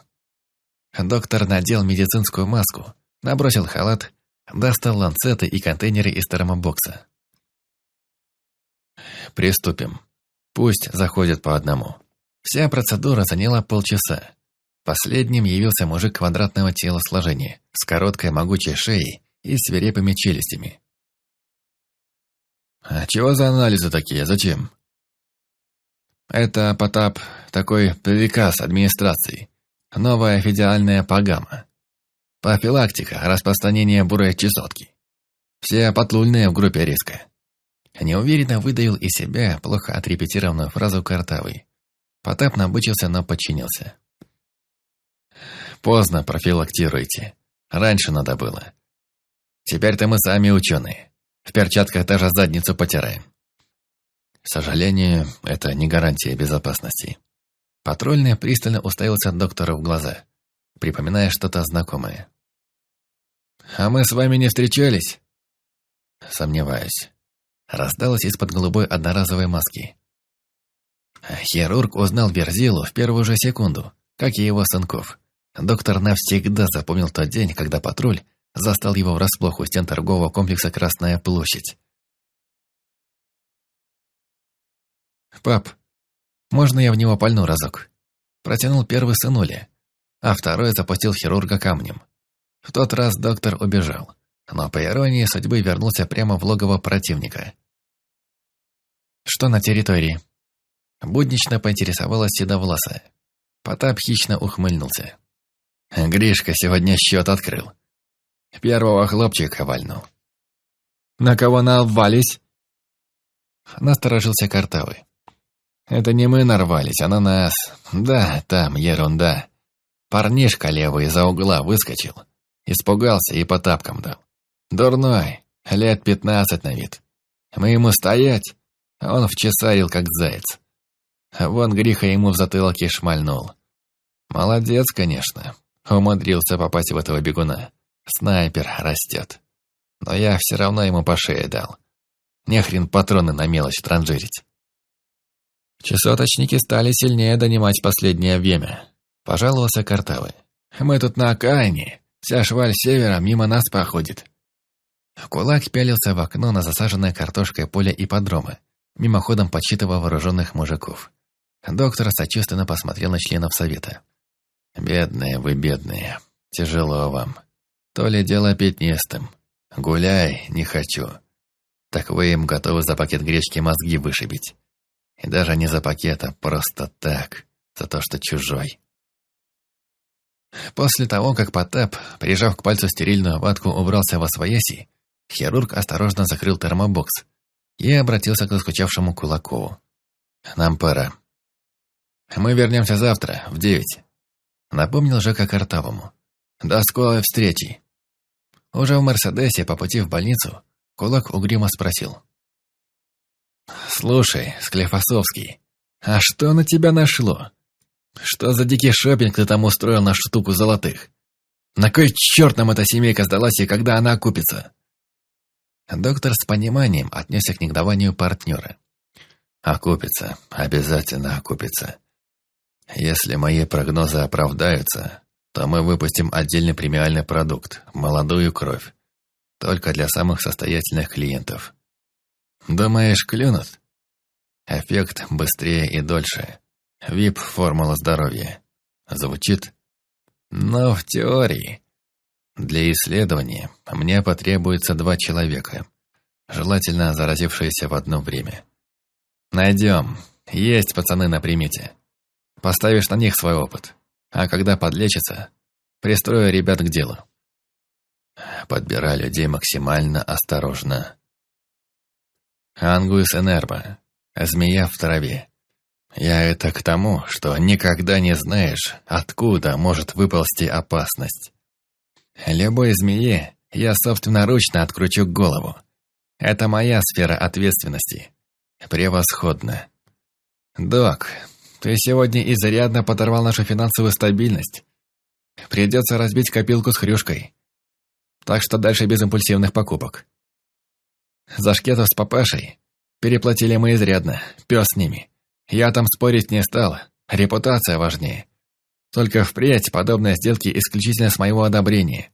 Speaker 2: Доктор надел медицинскую маску, набросил халат, достал ланцеты и контейнеры из термобокса. «Приступим. Пусть заходят по одному». Вся процедура заняла полчаса. Последним явился мужик квадратного телосложения, с короткой могучей шеей и свирепыми челюстями. «А чего за анализы такие? Зачем?» «Это, Потап, такой приказ администрации. Новая федеральная программа. Профилактика распространения бурой чесотки. Все патрульные в группе риска». Неуверенно выдавил из себя плохо отрепетированную фразу картавый. Потап набычился, но подчинился. «Поздно профилактируйте. Раньше надо было. Теперь-то мы сами ученые. В перчатках даже задницу потираем. К сожалению, это не гарантия безопасности. Патрульный пристально уставился доктору в глаза, припоминая что-то знакомое. «А мы с вами не встречались?» «Сомневаюсь». Раздалось из-под голубой одноразовой маски. Хирург узнал Верзилу в первую же секунду, как и его сынков. Доктор навсегда запомнил тот день, когда патруль застал его врасплох у стен торгового комплекса «Красная площадь». «Пап, можно я в него пальну разок?» Протянул первый сынули, а второй запустил хирурга камнем. В тот раз доктор убежал, но по иронии судьбы вернулся прямо в логово противника. «Что на территории?» Буднично поинтересовалась седовласая. Потап хищно ухмыльнулся. «Гришка сегодня счет открыл. Первого хлопчика вальнул». «На кого навались?» Насторожился Картавый. Это не мы нарвались, а на нас. Да, там ерунда. Парнишка левый из-за угла выскочил. Испугался и по тапкам дал. Дурной, лет пятнадцать на вид. Мы ему стоять, а он вчесарил, как заяц. Вон греха ему в затылке шмальнул. Молодец, конечно. Умудрился попасть в этого бегуна. Снайпер растет. Но я все равно ему по шее дал. Нехрен патроны на мелочь транжирить. Часоточники стали сильнее донимать последнее время. Пожаловался Картавый. Мы тут на окраине. Вся шваль севера мимо нас проходит. Кулак пялился в окно на засаженное картошкой поле и подромы, мимоходом подсчитывая вооруженных мужиков. Доктор сочувственно посмотрел на членов совета. «Бедные вы, бедные. Тяжело вам. То ли дело пятнистым. Гуляй, не хочу. Так вы им готовы за пакет гречки мозги вышибить. И даже не за пакет, а просто так, за то, что чужой. После того, как Потап, прижав к пальцу стерильную ватку, убрался во свояси, хирург осторожно закрыл термобокс и обратился к заскучавшему Кулакову. «Нам пора. Мы вернемся завтра, в девять», — напомнил Жека Картавому. «До скорой встречи». Уже в Мерседесе по пути в больницу Кулак угрюмо спросил. «Слушай, Склифосовский, а что на тебя нашло? Что за дикий шопинг ты там устроил на штуку золотых? На кой черт нам эта семейка сдалась и когда она окупится?» Доктор с пониманием отнесся к негодованию партнера. «Окупится, обязательно окупится. Если мои прогнозы оправдаются, то мы выпустим отдельный премиальный продукт – молодую кровь. Только для самых состоятельных клиентов. Думаешь, клюнут? Эффект быстрее и дольше. ВИП – формула здоровья. Звучит? Но в теории. Для исследования мне потребуется два человека, желательно заразившиеся в одно время. Найдем. Есть пацаны на примете. Поставишь на них свой опыт. А когда подлечатся, пристрою ребят к делу. Подбирай людей максимально осторожно. Ангус энерба. Змея в траве.
Speaker 1: Я это к тому, что никогда не знаешь, откуда может выползти опасность. Любой змее я собственноручно откручу голову. Это моя сфера ответственности. Превосходно. Док, ты сегодня изрядно подорвал нашу финансовую стабильность. Придется разбить копилку с хрюшкой. Так что дальше без импульсивных покупок. За шкетов с папашей переплатили мы изрядно, пес с ними. Я там спорить не стал, репутация важнее. Только впредь подобные сделки исключительно с моего одобрения.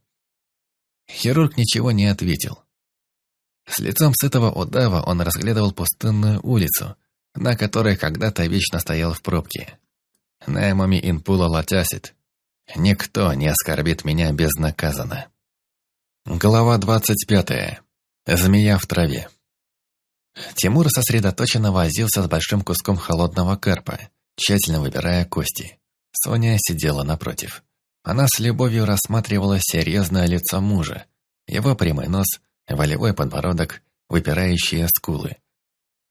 Speaker 1: Хирург ничего не ответил. С лицом сытого удава он разглядывал пустынную улицу, на которой когда-то вечно стоял в пробке. Наймами инпула латясит. Никто не оскорбит меня безнаказанно. Глава двадцать пятая. Змея в траве. Тимур сосредоточенно возился с большим куском холодного карпа, тщательно выбирая кости. Соня сидела напротив. Она с любовью рассматривала серьезное лицо мужа, его прямой нос, волевой подбородок, выпирающие скулы.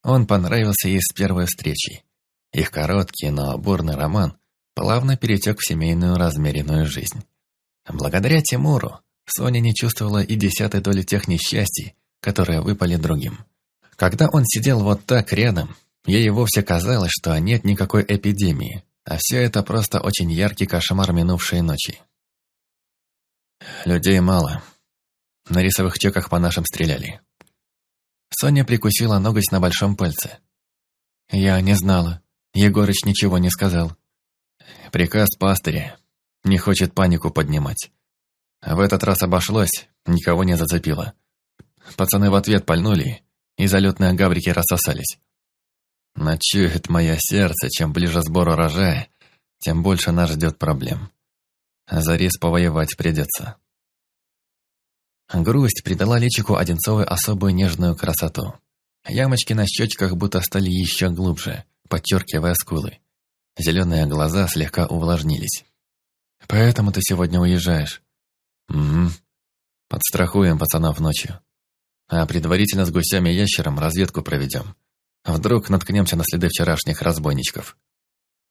Speaker 1: Он понравился ей с первой встречи. Их короткий, но бурный роман плавно перетек в семейную размеренную жизнь. Благодаря Тимуру Соня не чувствовала и десятой доли тех несчастий, которые выпали другим. Когда он сидел вот так рядом, ей вовсе казалось, что нет никакой эпидемии, а все это просто очень яркий кошмар минувшей ночи. Людей мало. На рисовых чеках по нашим стреляли. Соня прикусила ноготь на большом пальце. Я не знала. Егорыч ничего не сказал. Приказ пастыря. Не хочет панику поднимать. В этот раз обошлось, никого не зацепило. Пацаны в ответ пальнули, и залетные гаврики рассосались. Ночует мое сердце, чем ближе сбор урожая, тем больше нас ждет проблем. За рис повоевать придется. Грусть придала личику Одинцовой особую нежную красоту. Ямочки на щечках будто стали еще глубже, подчеркивая скулы. Зеленые глаза слегка увлажнились. «Поэтому ты сегодня уезжаешь?» «Угу. Подстрахуем пацанов ночью. А предварительно с гусями и ящером разведку проведем. Вдруг наткнемся на следы вчерашних разбойничков.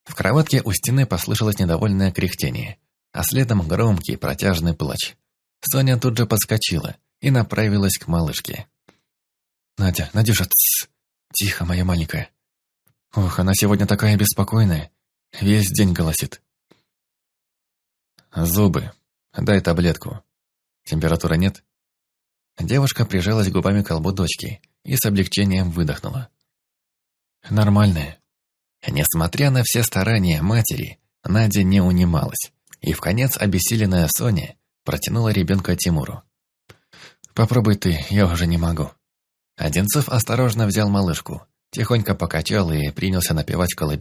Speaker 1: В кроватке у стены послышалось недовольное кряхтение, а следом громкий протяжный плач. Соня тут же подскочила и направилась к малышке. «Надя, Надюша, тссс! Тихо, моя маленькая. Ох, она сегодня такая беспокойная. Весь день голосит». «Зубы. Дай таблетку. Температура нет?» Девушка прижалась губами к колбу дочки и с облегчением выдохнула. «Нормальная». Несмотря на все старания матери, Надя не унималась, и в конец обессиленная Соня протянула ребенка Тимуру. «Попробуй ты, я уже не могу». Одинцов осторожно взял малышку, тихонько покачал и принялся напевать колыбель